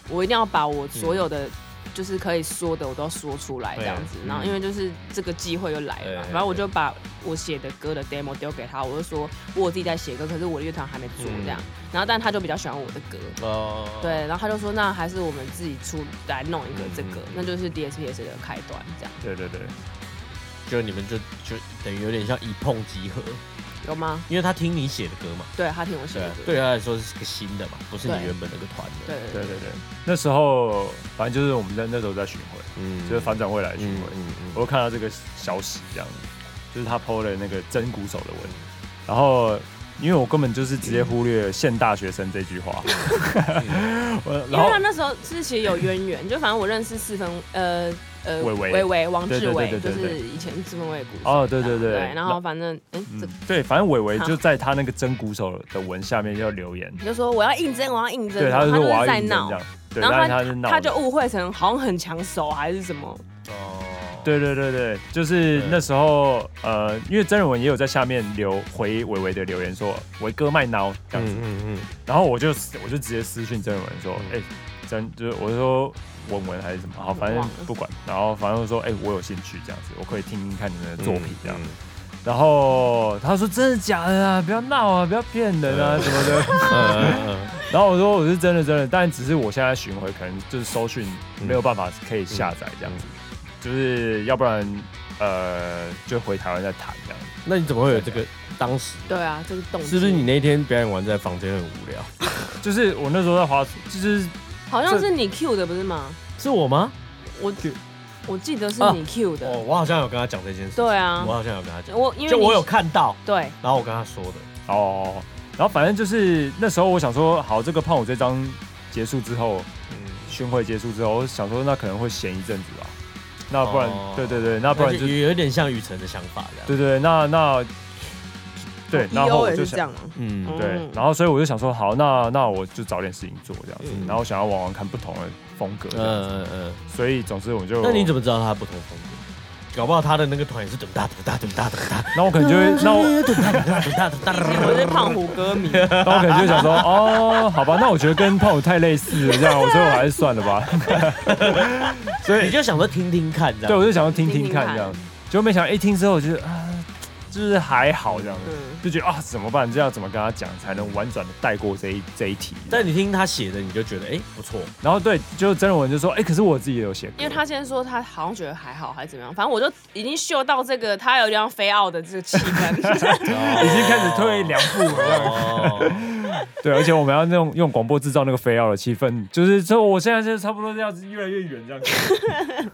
我一定要把我所有的。就是可以说的，我都要说出来这样子。然后因为就是这个机会又来了嘛，然后我就把我写的歌的 demo 丢给他，我就说我自己在写歌，可是我的乐团还没做这样。然后但他就比较喜欢我的歌，哦，对，然后他就说那还是我们自己出来弄一个这个，嗯那就是 DSPS 的开端这样，对对对，就你们就就等于有点像一碰即合，有吗？因为他听你写的歌嘛，对他听我写的歌，对他来说是个新的嘛，不是你对。原本那个团的，对对对。对对，那时候反正就是我们在那时候在巡回，嗯。就是反转未来巡嗯回，嗯。我就看到这个消息这样子，就是他 PO 了那个真鼓手的文，然后因为我根本就是直接忽略“现大学生”这句话，(laughs) 我因为他那时候是其实有渊源，就反正我认识四分呃呃伟伟。伟伟王志伟，就是以前四分卫的鼓手。哦对对对对，然后反正嗯这嗯，对，反正伟伟就在他那个真鼓手的文下面要留言，你就说我要应征，我要应征，对，他说我要是在闹应征这，样，然后他他就误会成好像很抢手还是什么，哦，对对对对，就是那时候呃，因为曾仁文也有在下面留回伟伟的留言说伟哥卖孬这样子，嗯嗯然后我就我就直接私讯曾仁文说，嗯哎、曾就是我就说文文还是什么，好，反正不管，然后反正我说，哎、我有兴趣这样子，我可以听听看你们的嗯，作品这样。嗯然后他说真的假的啊，不要闹啊，不要骗人啊什么的。(laughs) 然后我说我是真的真的，但只是我现在巡回可能就是搜讯嗯。没有办法可以下载这样子，就是要不然呃就回台湾再谈这样。那你怎么会有这个？当时对啊，这个动机是不是你那天表演完在房间很无聊？(laughs) 就是我那时候在滑，就是好像是你 Q 的不是吗？是我吗？我 Q 我记得是啊你 Q 的，哦，我好像有跟他讲这件事。对啊我好像有跟他讲，我因为就我有看到，对，然后我跟他说的。哦，然后反正就是那时候我想说，好，这个胖虎这张结束之后，嗯，巡回结束之后，我想说那可能会闲一阵子吧，那不然，哦对对对，那不然就有有点像雨辰的想法这样。对对，那那对，然后 EO 我就想。也是这样啊，嗯嗯对，然后所以我就想说，好，那那我就找点事情做这样子，嗯然后想要玩玩看不同的风格嗯，嗯嗯所以总之我就，嗯。那你怎么知道他不同风格？搞不好他的那个团也是等大等大等大等大，那 (laughs) 我可能就会，那我噔哒噔哒噔哒噔哒我是胖虎歌迷，那我可能就会想说，哦，好吧，那我觉得跟胖虎太类似了，这样，我所以我还是算了吧。(laughs) 所以你就想说听听看这样。对，我就想说听听看看这样，结果没想到一听之后，我觉得啊，就是还好这样子，嗯，就觉得啊怎么办？这要怎么跟他讲才能婉转的带过这一这一题？但你听他写的，你就觉得哎不错。然后对，就曾仁文就说，哎，可是我自己也有写，因为他先说他好像觉得还好还是怎么样，反正我就已经嗅到这个他有点飞傲的这个气氛，(laughs) 已经开始退两步了这样。哦，对，而且我们要用用广播制造那个飞傲的气氛，就是说我现在就差不多这样子，越来越远这样子。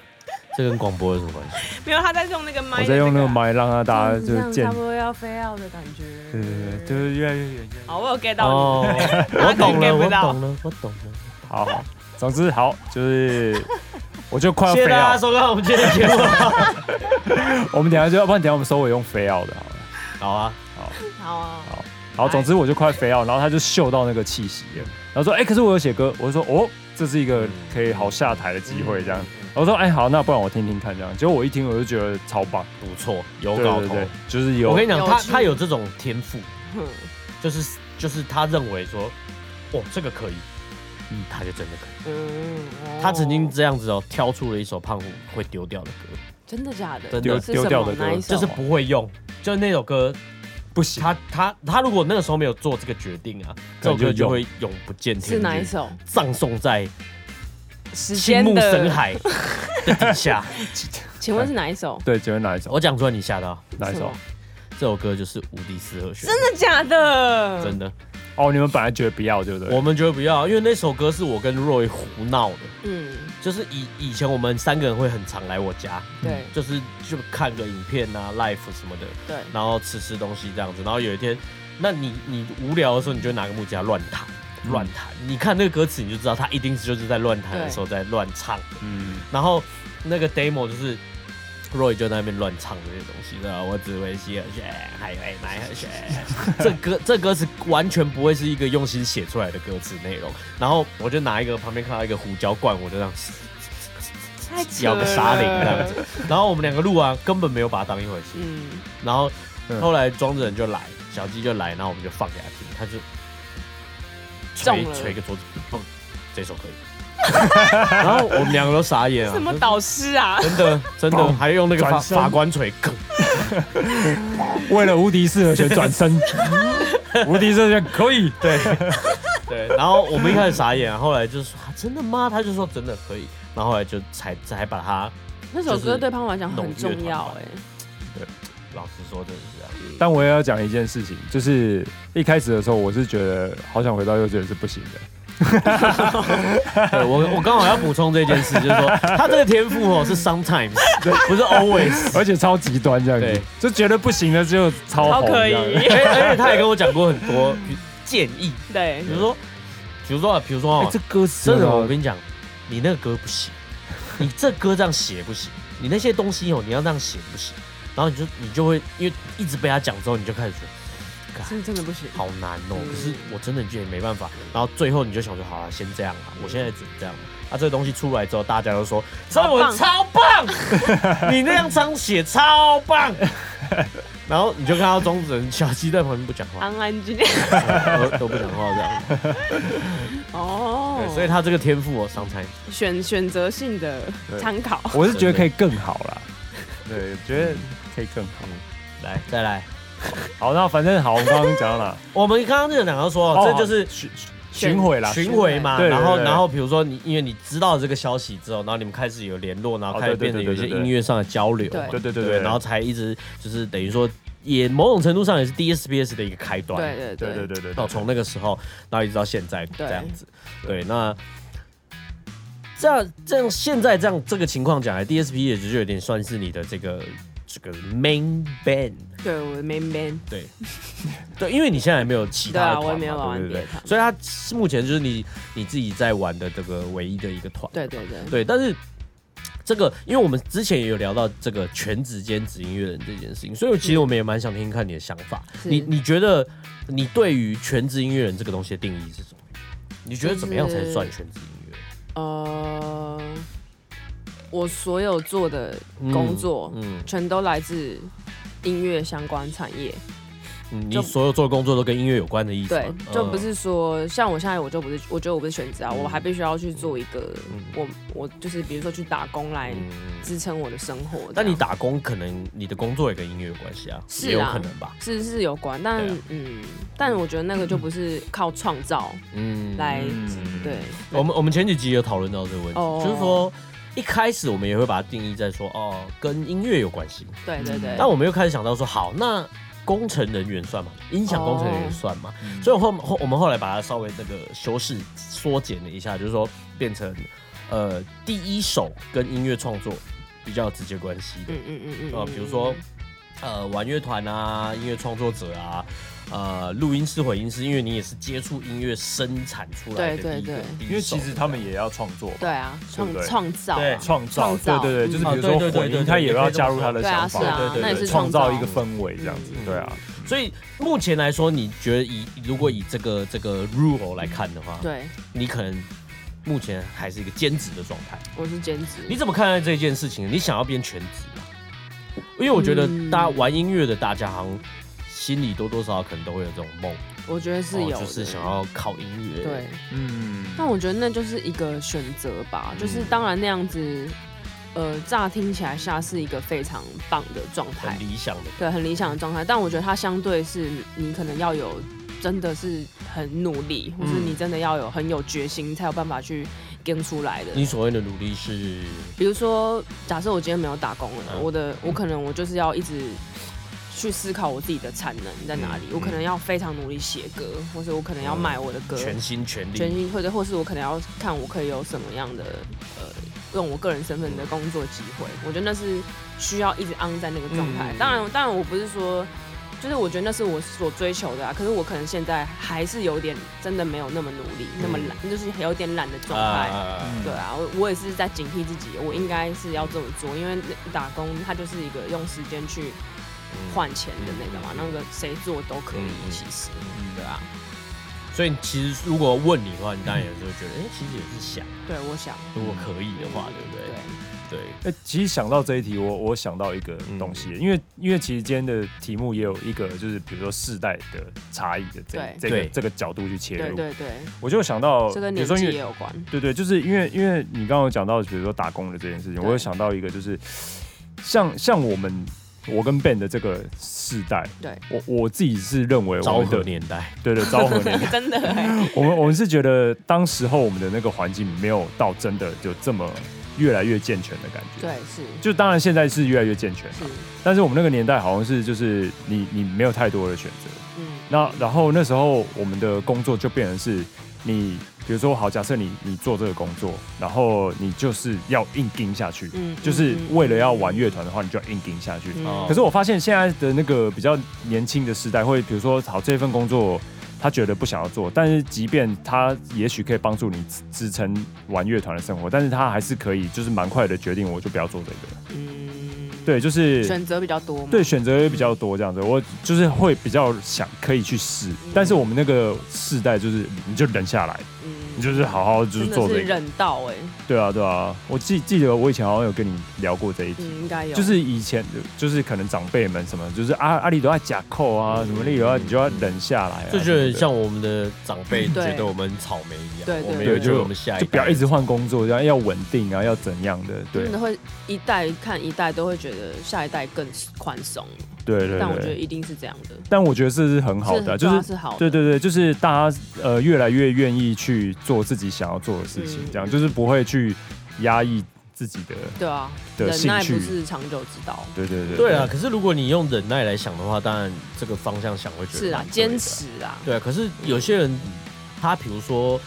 这跟广播有什么关系？(laughs) 没有他在用那个麦，我在用那个，麦让他大家就是见差不，多要飞傲的感觉，对对对，就是越来越远。好，我有 get 到哦你，，(laughs) 我懂了，我懂了，我懂了。好好，总之好，就是我就快要飞傲谢谢大家，收看我们今天的节目。(laughs) 我们等一下就要不然等一下我们收尾用飞傲的好了。好啊，好好啊，好，总之我就快飞傲，然后他就嗅到那个气息了，然后说，哎、可是我有写歌，我就说，哦，这是一个可以好下台的机会，这样。我说，哎、好，那不然我听听看，这样。结果我一听，我就觉得超棒，不错，有搞头对对对。，就是有我跟你讲，有趣他他有这种天赋，哼就是就是他认为说，哦，这个可以，嗯，他就真的可以。嗯，哦他曾经这样子哦，挑出了一首胖虎会丢掉的歌，真的假的？真的丢什丢掉的歌哪一首？就是不会用，就是那首歌，不行，他他他如果那个时候没有做这个决定啊，这首歌就会永不见天日。是哪一？首？葬送在时青木间的深海的底下。(laughs) 请问是哪一首？(laughs) 对，请问哪一首？我讲出来你吓到，哪一首？这首歌就是《无敌四和弦》，真的假的？真的，哦，你们本来觉得不要，对不对？我们觉得不要，因为那首歌是我跟 Roy 胡闹的，嗯，就是以以前我们三个人会很常来我家，对就是就看个影片啊、l i f e 什么的，对，然后吃吃东西这样子。然后有一天，那你你无聊的时候，你就拿个木吉他乱弹。嗯乱弹，你看那个歌词，你就知道他一定是就是在乱弹的对时候在乱唱。嗯，然后那个 demo 就是 Roy 就在那边乱唱这些东西，对吧？我只会吸和弦，还有 A 麦和弦。这歌这歌词完全不会是一个用心写出来的歌词内容。然后我就拿一个旁边看到一个胡椒罐，我就这样咬个沙铃这样子。(laughs) 然后我们两个录完，根本没有把它当一回事。嗯，然后嗯后来庄子人就来，小鸡就来，然后我们就放给他听，他就捶中了捶个桌子，嘣，这首可以。(laughs) 然后我们两个都傻眼啊！什么导师啊？真的真的，嘣还用那个法法官锤，吭 (laughs) 为了无敌四和弦转身，(laughs) 无敌四和弦可以，对对。然后我们一开始傻眼啊，后来就说、啊、真的吗？他就说真的可以，然后后来就才才把他，那首歌对胖虎来讲很重要哎。老实说真的是这样。但我也要讲一件事情，就是一开始的时候，我是觉得好想回到幼稚园是不行的。(laughs) 对我我刚好要补充这件事，就是说他这个天赋哦是 sometimes，(laughs) 不是 always。而且超极端这样子，就觉得不行的就超红超可以。而 (laughs) 而且他也跟我讲过很多建议，对。比如说，比如说啊，比如说哦，哎这歌词真的，哦我跟你讲，你那个歌不行，你这歌这样写不行，你那些东西哦，你要这样写不行，然后你就你就会因为一直被他讲之后，你就开始觉得，干真真的不行。好难哦。嗯可是我真的觉得没办法，然后最后你就想说，好了，先这样吧，我现在只能这样。啊，这个东西出来之后，大家都说超棒张文超棒，(laughs) 你那样张写超棒。然后你就看到中子人小鸡在旁边不讲话，安安静都 (laughs) 都不讲话这样。哦对，，所以他这个天赋我，上菜。选选择性的对参考。我是觉得可以更好啦。对，觉得可以更好。来，再来。好，那反正好，我们刚刚讲到哪？(laughs) 我们刚刚这两个说，哦，这就是巡巡回啦，巡回嘛。对对然后，对然后比如说你，因为你知道这个消息之后，然后你们开始有联络，然后哦开始变得有一些音乐上的交流嘛。对对对对对，然后才一直就是等于说，也某种程度上也是 DSPS 的一个开端。对对对对对对，到从那个时候，然后一直到现在对这样子。对，那这样这样现在这样这个情况讲来，DSP 也就有点算是你的这个这个 main band。对，我的 main band。对，(laughs) 对，因为你现在还没有其他的团嘛，我也没有玩对。所以他是目前就是你你自己在玩的这个唯一的一个团。对对对，对，但是这个，因为我们之前也有聊到这个全职兼职音乐人这件事情，所以其实我们也蛮想听听看你的想法。你你觉得你对于全职音乐人这个东西的定义是什么？你觉得怎么样才算全职音乐人？呃，我所有做的工作嗯全都来自音乐相关产业。嗯，你就所有做的工作都跟音乐有关的意思。对，嗯就不是说像我现在我就不是，我觉得我不是全职啊，嗯我还必须要去做一个嗯，我我就是比如说去打工来嗯。支撑我的生活。但你打工可能你的工作也跟音乐有关系啊，是啊也有可能吧。是是有关，但啊嗯，但我觉得那个就不是靠创造嗯，来嗯对，我们我们前几集有讨论到这个问题，哦就是说一开始我们也会把它定义在说哦跟音乐有关系，对对对，但我们又开始想到说好那工程人员算吗？音响工程人员算吗？嗯所以我后后我们后来把它稍微那个修饰缩减了一下，就是说变成呃第一首跟音乐创作比较有直接关系的嗯，嗯嗯嗯呃比如说呃玩乐团啊，音乐创作者啊。呃，录音师、混音师，因为你也是接触音乐生产出来的第一个对对。对第一因为其手实他们也要创作，对啊，创创造啊对创造，对对对，就是比如说混音，对对他也要加入他的想法，对对，那也是创造一个氛围这样子嗯，对啊，所以目前来说，你觉得以如果以这个这个 rule 来看的话，对，你可能目前还是一个兼职的状态。我是兼职，你怎么看待这件事情？你想要变全职吗？因为我觉得嗯。大家玩音乐的，大家好像心里多多少少可能都会有这种梦，我觉得是有，哦就是想要考音乐。对。嗯，但我觉得那就是一个选择吧，嗯就是当然那样子，呃，乍听起来下是一个非常棒的状态很，理想的。对，很理想的状态。但我觉得它相对是你可能要有真的是很努力，或是嗯你真的要有很有决心，才有办法去跟出来的。你所谓的努力是，比如说，假设我今天没有打工了，嗯我的我可能我就是要一直去思考我自己的产能在哪里，嗯我可能要非常努力写歌，或者我可能要买我的歌，全心全力。全心或者或是我可能要看我可以有什么样的呃，用我个人身份的工作机会。我觉得那是需要一直 on 在那个状态。嗯当然，当然我不是说，就是我觉得那是我所追求的啊。可是我可能现在还是有点真的没有那么努力，那么懒，就是有点懒的状态。啊对啊，我我也是在警惕自己，我应该是要这么做，因为那打工它就是一个用时间去换钱的那个嘛，那个谁做都可以嗯，其实，对啊，所以其实如果问你的话，你当然也是会觉得，哎、其实也是想，对我想，如果可以的话，对不对？对，对，哎、其实想到这一题，我我想到一个东西，因为因为其实今天的题目也有一个，就是比如说世代的差异的这对。这个这个角度去切入，对对对，我就想到，这跟年比如说也有关。对对，就是因为因为你刚刚有讲到，比如说打工的这件事情，我有想到一个，就是像像我们我跟 Ben 的这个世代，对，我我自己是认为我昭和们的年代，对对昭和年代，(laughs) 真的欸，(laughs) 我们我们是觉得当时候我们的那个环境没有到真的就这么越来越健全的感觉。对，是。就当然现在是越来越健全，了，但是我们那个年代好像是就是你你没有太多的选择。嗯，那然后那时候我们的工作就变成是你，比如说好，假设你你做这个工作，然后你就是要硬盯下去，嗯就是为了要玩乐团的话，你就要硬盯下去。哦。可是我发现现在的那个比较年轻的时代，会比如说好这份工作。他觉得不想要做，但是即便他也许可以帮助你支支撑玩乐团的生活，但是他还是可以就是蛮快的决定，我就不要做这个。嗯，对，就是选择比较多嘛，对，选择也比较多这样子，我就是会比较想可以去试，但是我们那个世代就是你就忍下来，嗯，你就是好好就是做这个，忍到哎，对啊对啊，我记记得我以前好像有跟你聊过这一题。嗯，应该有，就是以前就是可能长辈们什么，就是阿阿里都要假扣啊，什么例如要你就要忍下来啊，就觉得像我们的长辈觉得我们草莓一样，对对我们对。就也觉得我们下一就不要一直换工作，这样要稳定啊，要怎样的，对。真的会一代看一代都会觉得下一代更宽松，对对但我觉得。一定是这样的，但我觉得这是很好的就是对啊是好的，对对对，就是大家呃越来越愿意去做自己想要做的事情嗯，这样就是不会去压抑自己的，对啊，的忍耐兴趣不是长久之道，对对对对啊，，可是如果你用忍耐来想的话，当然这个方向想会觉得是啊坚。持啊，对啊，可是有些人，他比如说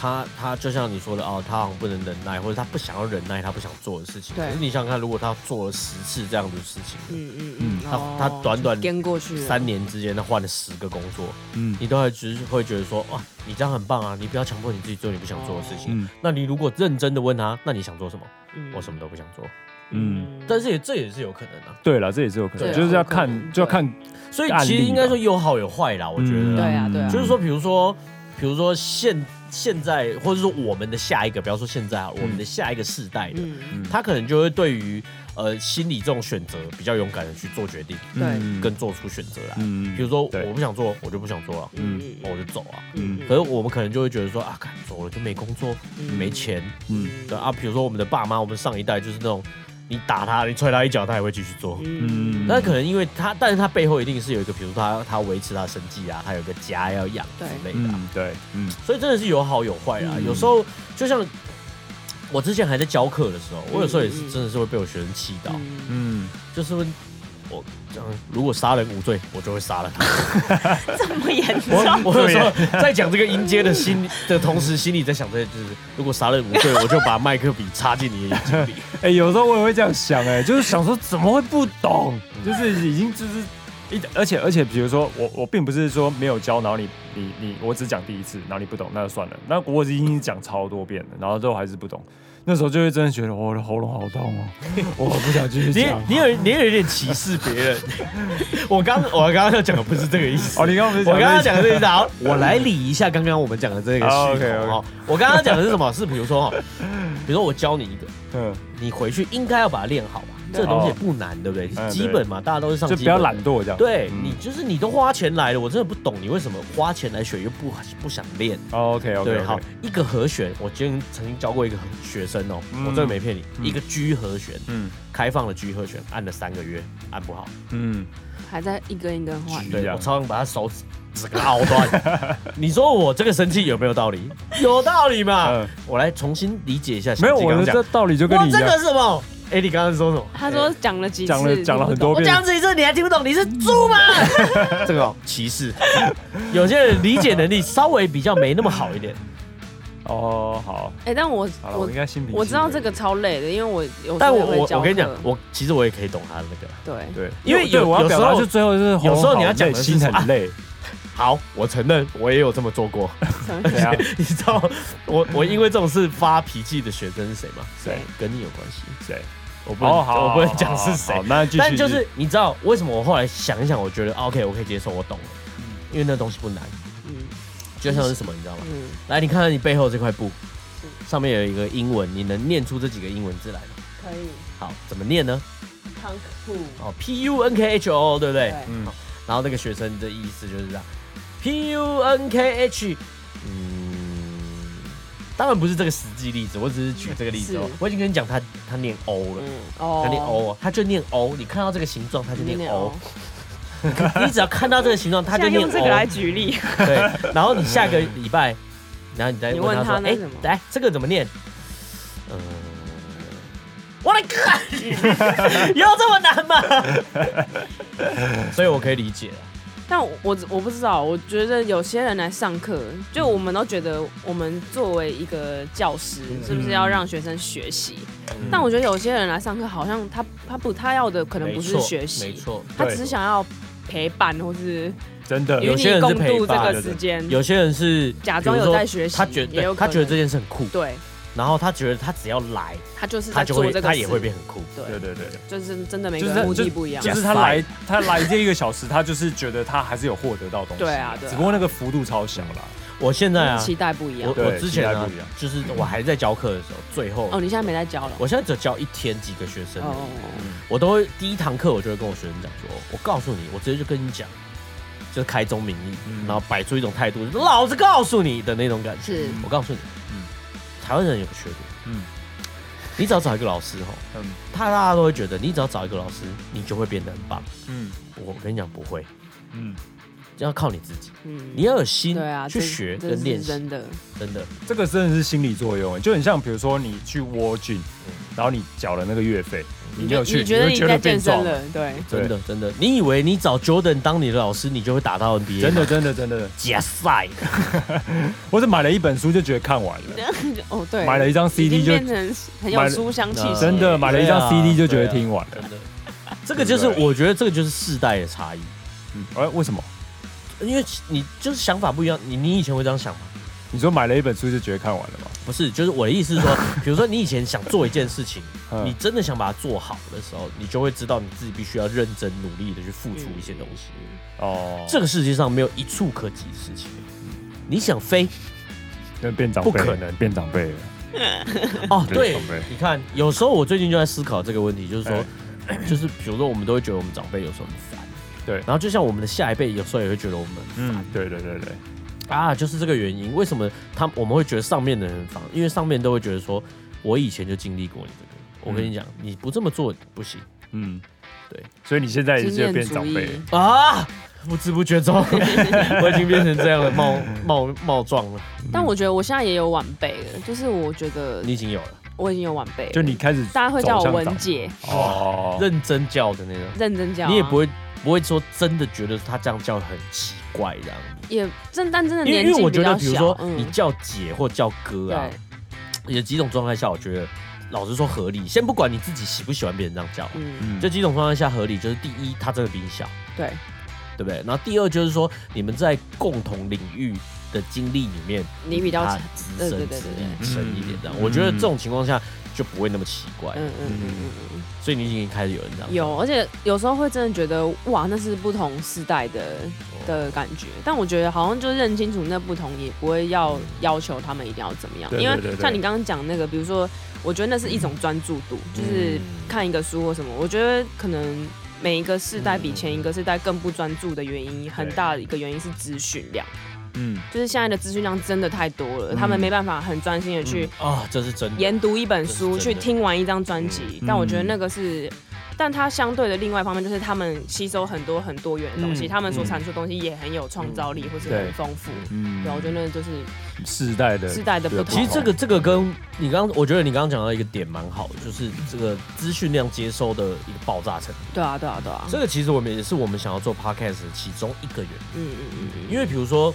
他他就像你说的哦，他好像不能忍耐，或者他不想要忍耐他不想做的事情。对。可是你想想看，如果他做了十次这样的事情，嗯嗯嗯嗯，他哦他短短跟过去三，年之间他换了十个工作，嗯。你都会只是会觉得说哇，你这样很棒啊，你不要强迫你自己做你不想做的事情。嗯。那你如果认真的问他，那你想做什么？嗯。我什么都不想做。嗯，但是也这也是有可能的、对了，这也是有可能，啊就是要看就要看，所以其实应该说有好有坏啦，我觉得嗯。对啊对啊。就是说，比如说，比如说现现在，或者说我们的下一个，不要说现在啊，我们的下一个世代的，嗯，他可能就会对于呃心理这种选择比较勇敢的去做决定，对。嗯跟做出选择来。嗯。比如说对。我不想做，我就不想做了，嗯。哦我就走啊。嗯。可是我们可能就会觉得说啊，看走了就没工作，嗯。没钱，嗯。对啊。比如说我们的爸妈，我们上一代就是那种，你打他，你踹他一脚，他也会继续做。嗯，那可能因为他，但是他背后一定是有一个，比如说他他维持他的生计啊，他有个家要养之类的啊、嗯对嗯。所以真的是有好有坏啊。嗯。有时候就像我之前还在教课的时候，我有时候也是真的是会被我学生气到，嗯。嗯。就是会我这样，如果杀人无罪，我就会杀了他。(laughs) 这么严重，我我有时候在讲这个音阶的心的 (laughs) 同时，心里在想这就是如果杀人无罪，我就把麦克笔插进你的眼睛里。(laughs) 哎、有时候我也会这样想、哎，就是想说怎么会不懂，就是已经就是一，而且而且，比如说我我并不是说没有教，然后你你你我只讲第一次，然后你不懂，那就算了。那我已经讲超多遍了，然后最后还是不懂，那时候就会真的觉得我的喉咙好痛哦，(laughs) 我不想继续你讲。你有你有一点歧视别人。(laughs) 我刚我刚刚要讲的不是这个意思。哦，你刚刚不是我刚刚讲的这是好，我来理一下刚刚我们讲的这个好系统 OK，OK 哦。我刚刚讲的是什么？是比如说哈，比如说我教你一个，嗯你回去应该要把它练好吧？这个东西也不难，对不对？嗯基本嘛，大家都是上就不要基本懒惰这样。对嗯你就是你都花钱来了，我真的不懂你为什么花钱来学又不不想练。哦，OK OK，对，好，一个和弦，我今天曾经教过一个学生哦，嗯我真的没骗你，嗯一个 G 和弦，嗯开放的 G 和弦，按了三个月，按不好，嗯，还在一根一根换。对我超想把他手指整个凹断。(laughs) 你说我这个生气有没有道理？有道理嘛嗯？我来重新理解一下。没有，我的这道理就跟我这个你一样，什么？哎，你刚刚说什么？他说讲了几次，讲了讲了很多我讲这一次你还听不懂，你是猪吗？(laughs) 这个哦歧视，有些人理解能力稍微比较没那么好一点。(laughs) 哦，好，哎，但我，我我应该心平气和。我知道这个超累的，因为我有但我我我跟你讲，我其实我也可以懂他的那个。对，对，因为有对我要有时候表达就最后就是有时候你要讲累心很累，(laughs) 好，我承认我也有这么做过。你知道我我因为这种事发脾气的学生是谁吗？谁？跟你有关系。谁？我不能、哦，好，我不能讲是谁。那继续。但就是你知道为什么我后来想一想，我觉得、啊 OK 我可以接受，我懂了，因为那东西不难，嗯就像是什么你知道吗？嗯，来，你看看你背后这块布，上面有一个英文，你能念出这几个英文字来吗？可以。好，怎么念呢？哦，P U N K H O，对不对？对，嗯，然后那个学生的意思就是这样，P U N K H，嗯，当然不是这个实际例子，我只是举这个例子哦。我已经跟你讲他他念 O 了，他念 O，他就念 O，你看到这个形状他就念念 O，(laughs) 你只要看到这个形状他就用这个来举例，对，然后你下个礼拜，然后你再你问问他说，哎来这个怎么念？嗯。我的看，(laughs) 有这么难吗？(laughs) 所以我可以理解。但我我我不知道，我觉得有些人来上课，就我们都觉得我们作为一个教师，是不是要让学生学习？嗯但我觉得有些人来上课，好像他他不他要的可能不是学习，没错。他只是想要陪伴或是真的与你有些人是共度这陪伴个时间，有些人是假装有在学习他觉得他觉得这件事很酷，对然后他觉得他只要来，他就是他就会他也会事变很酷。对。对对对，就是真的每就是他个人目的不一样，就是他来他来这一个小时，他就是觉得他还是有获得到东西，对啊对啊。只不过那个幅度超小啦。我现在啊，期待不一样。我。对我之前啊期待不一样，就是我还在教课的时候，最后哦，你现在没在教了？我现在只教一天几个学生。而已，哦，我都会第一堂课我就会跟我学生讲说，我告诉你，我直接就跟你讲，就是开宗明义，嗯。然后摆出一种态度，就是老子告诉你的那种感觉。是。我告诉你，嗯台湾人有个缺点，嗯。你只要找一个老师吼，嗯。他大家都会觉得你只要找一个老师，你就会变得很棒。嗯。我跟你讲不会，嗯，要靠你自己，嗯。你要有心对啊，去学跟练习，真的，真的。这个真的是心理作用，就很像比如说你去 War Gym，然后你缴了那个月费，你没有去，你觉得会你在健身了，对，真的真的，你以为你找 Jordan 当你的老师，你就会打到 NBA？真的真的真的，假赛，我 (laughs) 是买了一本书就觉得看完了，(laughs) 哦对，买了一张 CD 就变成很有书香气息，真的买了一张 CD 就觉得听完了。这个就是我觉得这个就是世代的差异，嗯，哎，为什么？因为你就是想法不一样。你你以前会这样想吗？你说买了一本书就觉得看完了吗？不是，就是我的意思是说，(laughs) 比如说你以前想做一件事情，嗯。你真的想把它做好的时候，你就会知道你自己必须要认真努力的去付出一些东西。哦，这个世界上没有一触可及的事情。你想飞？那变长辈，不可能。变长辈。了。(laughs) 哦，对，你看，有时候我最近就在思考这个问题，就是说，(clears throat) 就是比如说我们都会觉得我们长辈有时候很烦，对。然后就像我们的下一辈有时候也会觉得我们很烦。嗯，对对对对，啊，就是这个原因。为什么他我们会觉得上面的人很烦？因为上面都会觉得说，我以前就经历过你这个，我跟你讲，你不这么做不行嗯，对。所以你现在也经是变长辈了。啊！不知不觉中，(laughs) 我已经变成这样的冒冒冒撞了。但我觉得我现在也有晚辈了，就是我觉得你已经有了我已经有晚辈了，就你开始大家会叫我文姐，哦，认真叫的那种，认真叫啊，你也不会不会说真的觉得他这样叫很奇怪这样。也真但真的因为年纪因为我觉得，比较比如说，嗯你叫姐或叫哥啊，有几种状态下，我觉得老实说合理。先不管你自己喜不喜欢别人这样叫，嗯，嗯这几种状态下合理，就是第一，他真的比你小，对，对不对？然后第二就是说，你们在共同领域的经历里面，你比较长资深对对对资对历深一点这样。嗯我觉得这种情况下就不会那么奇怪，嗯嗯嗯嗯。嗯，所以你已经开始有人这样。有，而且有时候会真的觉得哇，那是不同世代的的感觉。但我觉得好像就认清楚那不同，也不会要要求他们一定要怎么样，因为像你刚刚讲那个，比如说，我觉得那是一种专注度，就是嗯看一个书或什么，我觉得可能。每一个世代比前一个世代更不专注的原因，很大的一个原因是资讯量，嗯，就是现在的资讯量真的太多了，他们没办法很专心的去啊，这是真的。研读一本书，去听完一张专辑，嗯。但我觉得那个是，但它相对的另外一方面就是他们吸收很多很多元的东西，嗯。他们所产出的东西也很有创造力，或是很丰富。嗯。对，我觉得那就是世代的世代的不同。其实这个这个跟你刚刚，我觉得你刚刚讲到一个点蛮好的，就是这个资讯量接收的一个爆炸程度。对啊，对啊，对啊。这个其实我们也是我们想要做 podcast 的其中一个原因，嗯嗯嗯嗯，因为比如说，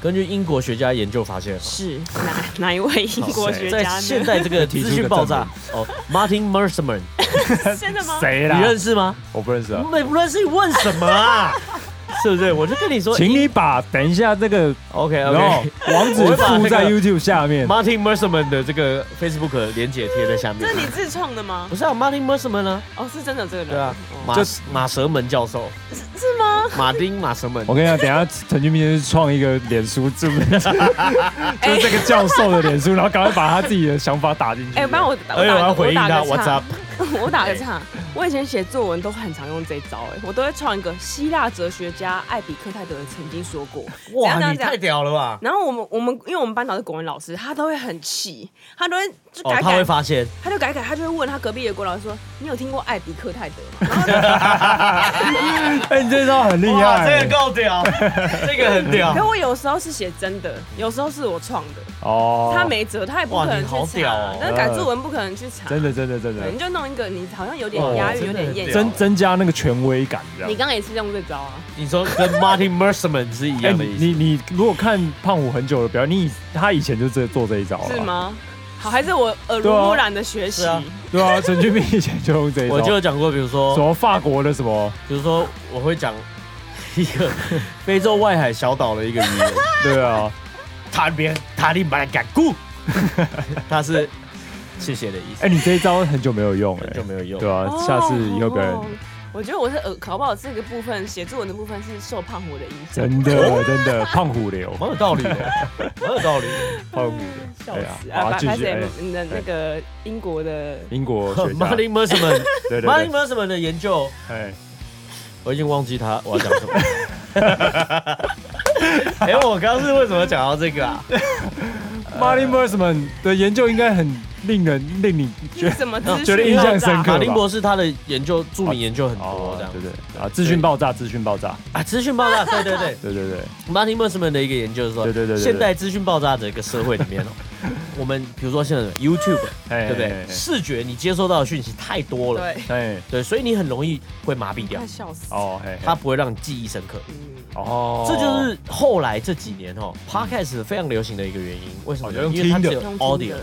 根据英国学家研究发现，是哪哪一位英国学家呢？现在这个资讯爆炸，哦，Martin Mercerman，(laughs) 真的吗？谁啦？你认识吗？我不认识啊。你不认识，你问什么啊？(laughs) 是不是？我就跟你说，请你把等一下这个 OK OK。网址附在 YouTube 下面。Martin Mercerman 的这个 Facebook 连接贴在下面这是。你自创的吗不？是啊，Martin Mercerman 呢？哦，是真的这个人。对啊哦马马蛇门教授？马丁马什么我。跟你讲，等一下陈俊明就是创一个脸书，就是 (laughs) 就是这个教授的脸书，然后赶快把他自己的想法打进去。哎，不然我我要回应他打个，What's 岔 up？(laughs) 我打个岔，我以前写作文都很常用这一招，哎，我都会创一个希腊哲学家艾比克泰德曾经说过，哇，你太屌了吧！然后我们我们因为我们班导是国文老师，他都会很气，他都会就哦，改他会改，发现，他就改改，他就会问他隔壁的国老师说：“你有听过艾比克泰德吗？” (laughs) 哎，你这招很厉，害。这个够屌，这个很屌可。我有时候是写真的，有时候是我创的，哦，他没辙，他也不可能去查但是改作文不可能去查，真的真的真的，你就弄一个你好像有点哦押韵，有点艳增增加那个权威感，这样你。刚刚也是用这招啊？你说跟 Martin Mercerman 是一哎，样的意思？你你你如果看胖虎很久的表演，你以他以前就这做这一招了，是？吗？好，还是我耳濡目染的学习对啊，陈俊明以前就用这一招。我就有讲过，比如说什说，么法国的什么，比如说我会讲一个 (laughs) 非洲外海小岛的一个语言，(laughs) 对啊，塔边塔利曼敢固，(laughs) 它是谢谢的意思。哎，你这一招很久没有用哎，就没有用。对啊，下次以后表哦演。我觉得我是呃，考不好这个部分写作文的部分是受胖虎的影响。真的真的胖虎流，蛮有道理的，(laughs) 蛮有道理的。胖虎流，笑死啊！开始继续哎你的那个英国的英国学家，Martin Mercerman，(laughs) 对对 Martin 对，Mercerman 的研究，哎，我已经忘记他我要讲什么。(laughs) 哎，我刚刚是为什么讲到这个啊？Martin Mercerman 的研究应该很令人令你觉得什么资 (laughs) 觉得印象深刻马丁博士他的研究著名研究很多哦这样。对对啊，资讯爆炸，资讯爆炸，啊，资讯爆炸，对 (laughs) 对对。对对对，，Martin Mercerman 的一个研究是说，对对对对对。现代资讯爆炸的一个社会里面哦，(laughs) 我们比如说现在的 YouTube，哎对不对？视觉你接收到的讯息太多了，对，哎，对，所以你很容易会麻痹掉。快，笑死。哦嘿，它不会让你记忆深刻。嗯，哦，这就是后来这几年哦，Podcast 非常流行的一个原因。为什么呢？哦用因为它只有听的。audio，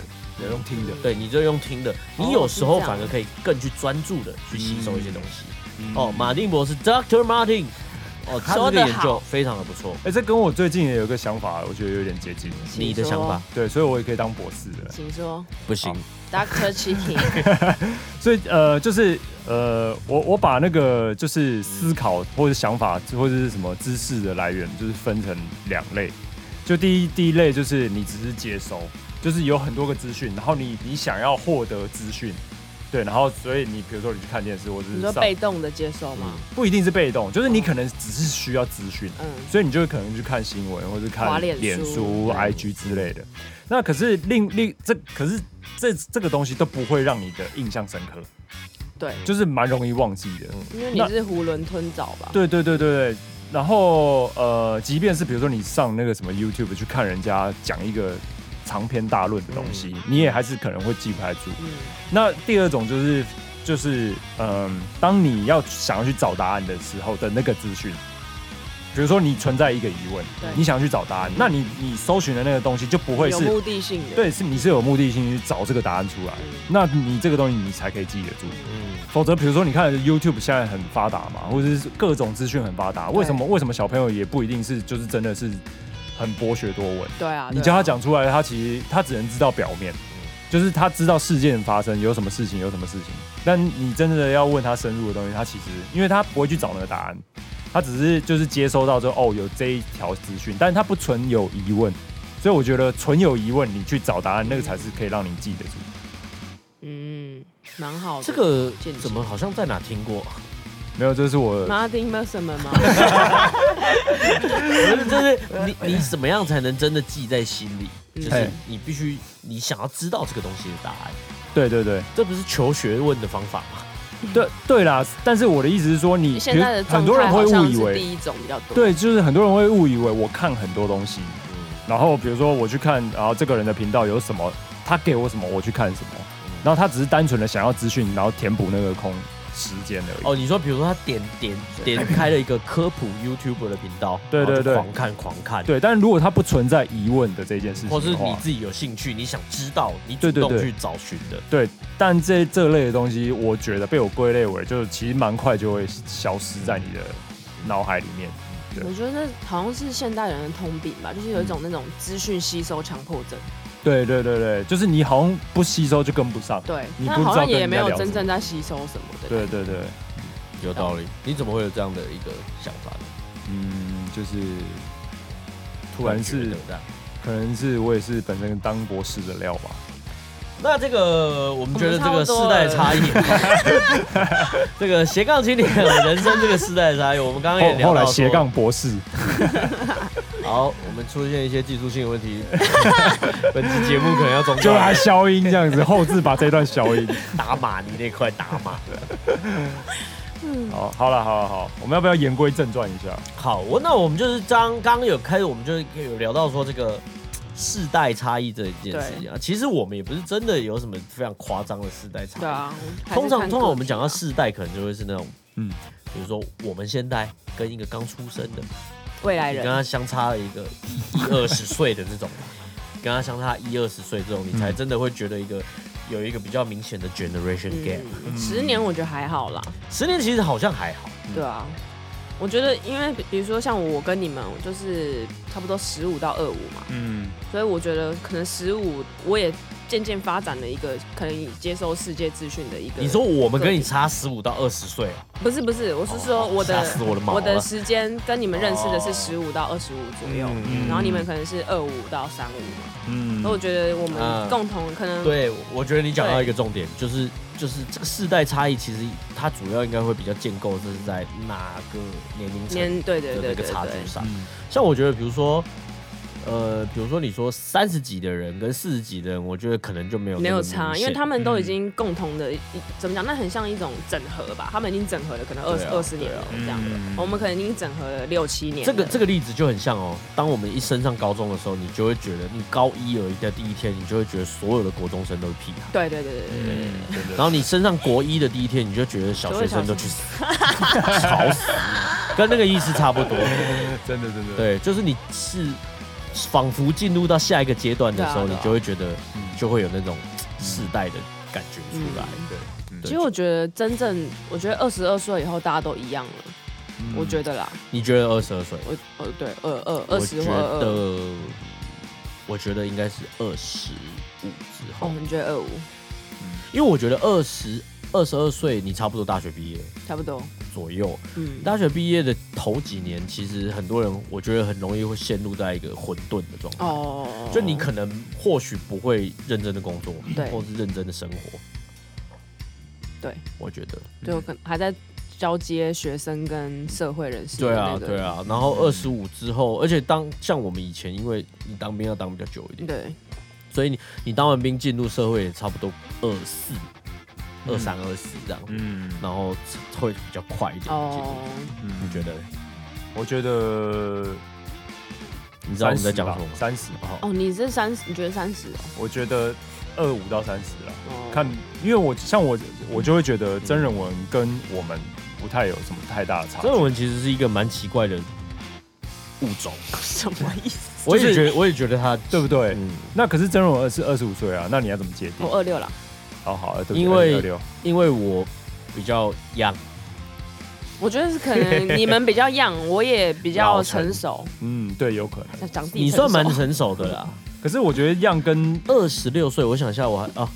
有用听的，对，你就用听的，你有时候反而可以更去专注的去吸收一些东西。哦，马丁博士 Doctor Martin，哦，他这个研究非常的不错。哎，这跟我最近也有一个想法，我觉得有点接近，你的想法？对，所以我也可以当博士的。请说。不行，，Doctor Chicken。(laughs) 所以呃，就是呃，我我把那个就是思考或者想法或者是什么知识的来源，就是分成两类。就第一第一类就是你只是接收，就是有很多个资讯，然后你你想要获得资讯，对，然后所以你比如说你去看电视或者你说是被动的接受吗？不一定是被动，就是你可能只是需要资讯，嗯，所以你就可能去看新闻或者看脸书 IG 之类的。那可是另另这可是这这个东西都不会让你的印象深刻，对，就是蛮容易忘记的。因为你是囫囵吞枣吧？对对对对对。然后呃，即便是比如说你上那个什么 YouTube 去看人家讲一个长篇大论的东西，你也还是可能会记不太住。嗯，那第二种就是就是嗯、当你要想要去找答案的时候的那个资讯，比如说你存在一个疑问，你想去找答案，那你你搜寻的那个东西就不会是有目的性的。对，是你是有目的性去找这个答案出来，嗯。那你这个东西你才可以记得住。嗯，否则，比如说你看 YouTube 现在很发达嘛，或者是各种资讯很发达，为什么为什么小朋友也不一定是就是真的是很博学多闻？对啊，你叫他讲出来，他其实他只能知道表面，就是他知道事件发生有什么事情有什么事情，但你真的要问他深入的东西，他其实因为他不会去找那个答案，他只是就是接收到之后哦有这一条资讯，但是他不存有疑问，所以我觉得存有疑问你去找答案，那个才是可以让你记得住。嗯，蛮好的。这个怎么好像在哪听过？没有，这是我 Martin Mercer 吗？(laughs) 不是，就是你你怎么样才能真的记在心里？嗯就是你必须你想要知道这个东西的答案，对对对这不是求学问的方法吗？对对啦，但是我的意思是说你，现在的很多人会误以为第一种比较多。对，就是很多人会误以为我看很多东西，嗯，然后比如说我去看，然后这个人的频道有什么，他给我什么，我去看什么，然后他只是单纯的想要资讯，然后填补那个空时间而已。哦，你说比如说他点点点开了一个科普 YouTuber 的频道，(laughs) 对对对狂看狂看，，对，但是如果他不存在疑问的这件事情或是你自己有兴趣，你想知道，你主动去找寻的，对，但这这类的东西，我觉得被我归类为，就是其实蛮快就会消失在你的脑海里面。我觉得那好像是现代人的通病吧，就是有一种那种资讯吸收强迫症。对对对对，就是你好像不吸收就跟不上。对，你不知道他好像也没有真正在吸收什么的。对对对，有道理。你怎么会有这样的一个想法呢？嗯，就是突然是觉得。可能是我也是本身当博士的料吧。那这个我们觉得这个世代的差异，这个斜杠青年人生这个世代的差异，我们刚刚也聊到后来斜杠博士，(laughs) 好，我们出现一些技术性的问题，(laughs) 本期节目可能要中就断还消音这样子，后置把这段消音。(laughs) 打码你那块打码。好，好了，好了，好，我们要不要言归正传一下？好，我那我们就是刚刚刚有开始，我们就有聊到说这个世代差异这一件事情啊。其实我们也不是真的有什么非常夸张的世代差异。对啊，通常通常我们讲到世代，可能就会是那种，嗯，比如说我们现代跟一个刚出生的，未来人，跟他相差了一个一一二十岁的这种，(laughs) 跟他相差一二十岁这种，你才真的会觉得一个有一个比较明显的 generation gap。嗯，十年我觉得还好啦。十年其实好像还好，对啊，我觉得因为比比如说像我跟你们，我就是差不多十五到二五嘛，嗯，所以我觉得可能十五我也渐渐发展了一个可以接收世界资讯的一个。你说我们跟你差十五到二十岁啊？不是不是，我是说我的、我的我的时间跟你们认识的是哦十五到二十五左右，嗯然后你们可能是二五到三五嘛，嗯。所以我觉得我嗯。们共同可能对，我觉得你讲到一个重点，就是就是这个世代差异，其实它主要应该会比较建构这是在哪个年龄层的那个差距上。嗯像我觉得，比如说，呃，比如说你说三十几的人跟四十几的人，我觉得可能就没有没有差，因为他们都已经共同的，一怎么讲？那很像一种整合吧，他们已经整合了可能二十二十年了啊这样的嗯，我们可能已经整合了六七年。这个这个例子就很像哦，当我们一升上高中的时候，你就会觉得，你高一而已的第一天，你就会觉得所有的国中生都是屁孩。对对对然后你升上国一的第一天，你就觉得小学生都去死，(laughs) 吵死，跟那个意思差不多。(laughs) 真的真的，对，就是你是仿佛进入到下一个阶段的时候，你就会觉得就会有那种世代的感觉出来。对，嗯。其实我觉得真正，我觉得二十二岁以后大家都一样了，嗯。我觉得啦，你觉得二十二岁？我呃对二二我觉二十或二二，得，我觉得应该是二十五之后。哦，，你觉得二五？因为我觉得二十二十二岁你差不多大学毕业差不多？左右，嗯，大学毕业的头几年，其实很多人我觉得很容易会陷入在一个混沌的状态。哦，就你可能或许不会认真的工作，对。或是认真的生活。对，我觉得，就可能还在交接学生跟社会人士的对啊，对，啊。然后二十五之后，而且当像我们以前，因为你当兵要当比较久一点，对，所以你你当完兵进入社会也差不多二四、二三、二四这样，嗯，然后会比较快一点。哦，嗯你觉得？我觉得你知道我们在讲什么吗？三十，哦，哦，你是三十，你觉得三十哦？我觉得二五到三十了。哦看，因为我像我，我就会觉得真人文跟我们不太有什么太大的差真人文文其实是一个蛮奇怪的物种。(laughs) 什么意思？我也觉得，我也觉得他，对不对？嗯，那可是曾荣儿是二十五岁啊，那你要怎么界定？我二六了，好好，对不对因为，因为我比较 young，我觉得是可能你们比较 young，我也比较成成熟，嗯，对，有可能。长你算蛮成熟的啦。(laughs) 可是我觉得样跟二十六岁，我想一下，我还啊，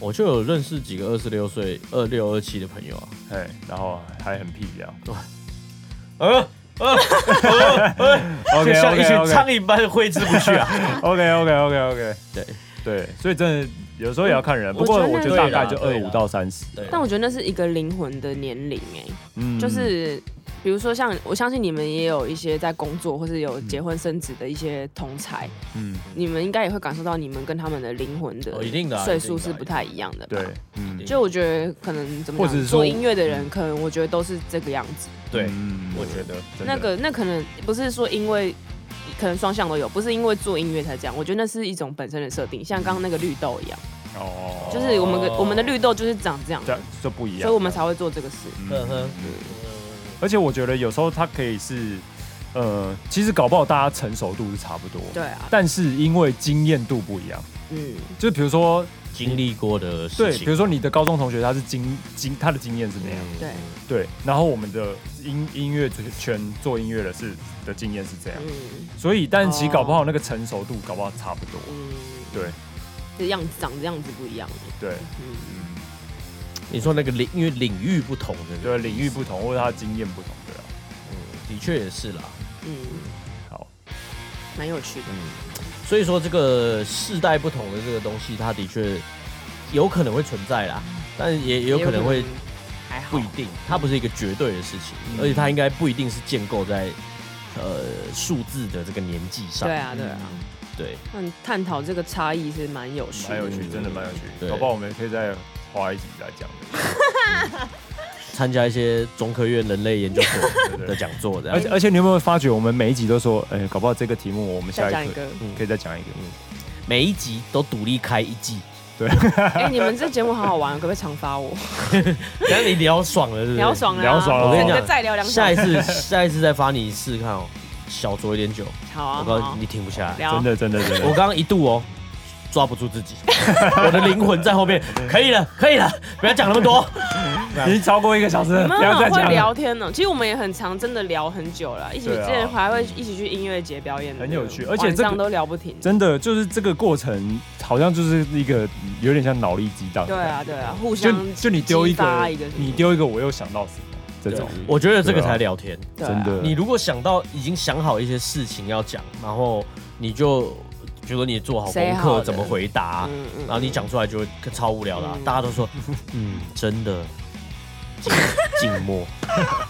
我就有认识几个二十六岁、二六、二七的朋友啊。哎，然后还很屁一样。(laughs) 呃呃 (laughs) OK 就像一群苍蝇般挥之不去啊。OK OK OK OK，对对，所以真的有时候也要看人，我不过我觉得大概就二五到三十。对，但我觉得那是一个灵魂的年龄哎，嗯。就是比如说像我相信你们也有一些在工作或是有结婚生子的一些同才，嗯，你们应该也会感受到你们跟他们的灵魂的哦一定的啊岁数是不太一样的吧。对，嗯，就我觉得可能怎么讲，或者说做音乐的人，可能我觉得都是这个样子。对，嗯我觉得那个那可能不是说因为可能双向都有，不是因为做音乐才这样。我觉得那是一种本身的设定，像刚刚那个绿豆一样，哦，就是我们的哦我们的绿豆就是长这样。这，样就不一样，所以我们才会做这个事。嗯呵呵而且我觉得有时候它可以是，呃，其实搞不好大家成熟度是差不多，对啊，但是因为经验度不一样，嗯，就比如说，经历过的事对，情，比如说你的高中同学他是经经他的经验是那样，对，对，然后我们的音音乐圈做音乐的是的经验是这样，嗯。所以但其实搞不好那个成熟度搞不好差不多，嗯，对。这样子长这样子不一样。对，嗯，嗯，你说那个领，因为领域不同的，对，领域不同或者他的经验不同，对啊，嗯，的确也是啦。嗯，好，蛮有趣的。嗯，所以说这个世代不同的这个东西，它的确有可能会存在啦，但也也有可能会还好。不一，定，它不是一个绝对的事情，嗯。而且它应该不一定是建构在呃数字的这个年纪上。对啊，对啊。对，嗯，探讨这个差异是蛮有趣的。蛮有趣，真的蛮有趣，对。搞不好我们可以再花一集来讲，参加一些中科院人类研究所 (laughs) 的讲座这样。而且而且你有没有发觉，我们每一集都说，哎、搞不好这个题目我们下一课再讲一个，可以再讲一个。嗯。每一集都独立开一季，(laughs) 哎，你们这节目好好玩，可不可以常发我？(laughs) 等下你聊爽了，是不是？聊爽了啊，聊爽了。我跟你讲再聊两下一次，(laughs) 下一次再发你试试看哦，小酌一点酒，好啊，我告诉你，你停不下来。聊。真的真的真的，我刚刚一度哦，抓不住自己，(laughs) 我的灵魂在后面，可以了，可以了，不要讲那么多。(laughs) 已经超过一个小时了，你们不要再很会。聊天呢，其实我们也很常真的聊很久了，一起对啊之前还会一起去音乐节表演，很有趣而且这个晚上都聊不停。真的就是这个过程，好像就是一个有点像脑力激荡。对啊，，对啊，互就相就你丢一激发个一个你丢一个，我又想到什么这种，我觉得这个才聊天。对啊真的你如果想到已经想好一些事情要讲，然后你就比如果你做好功课怎么回答，嗯嗯然后你讲出来就会超无聊的啊、嗯大家都说，嗯，真的静静默。(laughs) 啊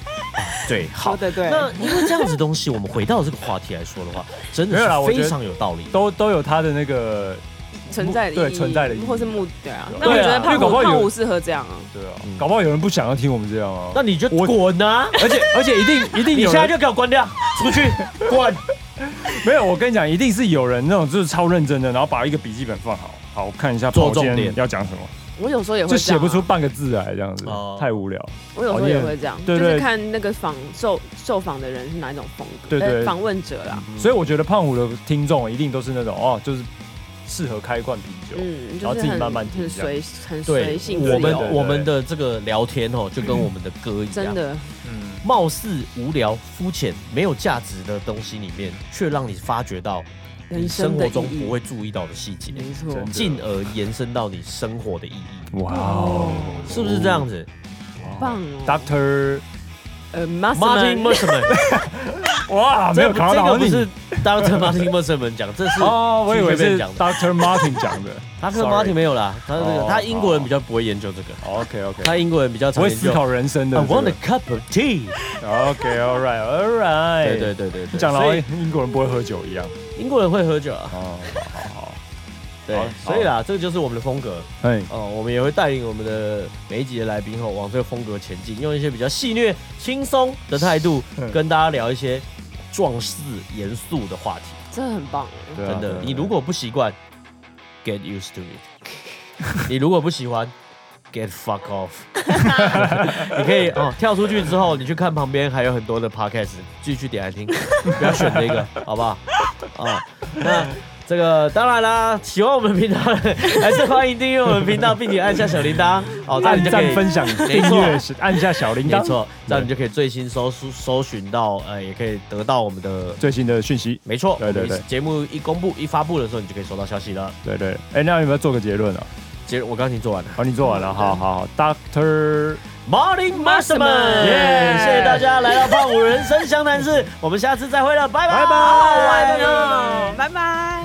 对，好说。的对，那因为这样子东西，我们回到这个话题来说的话，真的是非常有道理。都都有他的那个存在的对意义存在的意义或是目对啊。对啊。那我觉得胖胖虎适合这样啊。对啊嗯，搞不好有人不想要听我们这样啊。那你就我滚啊！而且而且一定 (laughs) 一定你现在就给我关掉，出去 (laughs) 滚！没有，我跟你讲，一定是有人那种就是超认真的，然后把一个笔记本放好，好看一下做重点。要讲什么，我有时候也会就这样啊。写不出，半个字来，这样子哦。太无聊。我有时候也会这样，对对就是看那个访受受访的人是哪一种风格，对对。呃访问者啦，所以我觉得胖虎的听众一定都是那种哦，就是适合开罐啤酒，嗯，然后自己慢慢听很随很随性我们我们的这个聊天哦，就跟我们的歌一样，真的。嗯，貌似无聊、肤浅、没有价值的东西里面，却让你发掘到你生活中不会注意到的细节，没错。进而延伸到你生活的意义，哇哦，是不是这样子？棒哦？Doctor，呃 Martin，Musman，Mercerman，(laughs) 哇，没有这考到你这个不是 Dr. Martin Mercerman 讲，这是哦，我以为是讲 Doctor Martin 讲的。(laughs) 他跟 Sorry Martin 没有啦，他这个哦他英国人比较不会研究这个，OK OK，他英国人比较。会思考人生的 I。want a cup of tea。(laughs) OK，All right，All right。对对对对对，讲到所以英国人不会喝酒一样。英国人会喝酒啊，哦，好好好。(laughs) 对，所以啦，这个就是我们的风格哎，哦。我们也会带领我们的每一集的来宾后，往这个风格前进，用一些比较戏谑、轻松的态度嗯跟大家聊一些壮士、严肃的话题。真的很棒哎，对啊真的你如果不习惯，get used to it。(laughs) 你如果不喜欢 get fuck off。(laughs) 你可以哦，跳出去之后，你去看旁边还有很多的 podcast，继续点来听，不要选这个，好不好？啊，那。这个当然啦，喜欢我们频道的还是欢迎订阅我们频道，并且按下小铃铛哦，这样你按就可以、分享、订阅按下小铃铛，没错，这样你就可以最新搜搜寻到，呃，也可以得到我们的，最新的讯息。没错，对对对节目一公布一发布的时候，你就可以收到消息了。对对，哎，那有没有做个结论啊？结我刚刚已经做完了。好，你做完了，好好好，Doctor。Morning Master 们，耶谢谢大家来到胖虎人生湘潭市，我们下次再会了，拜拜，好好玩哦，拜拜。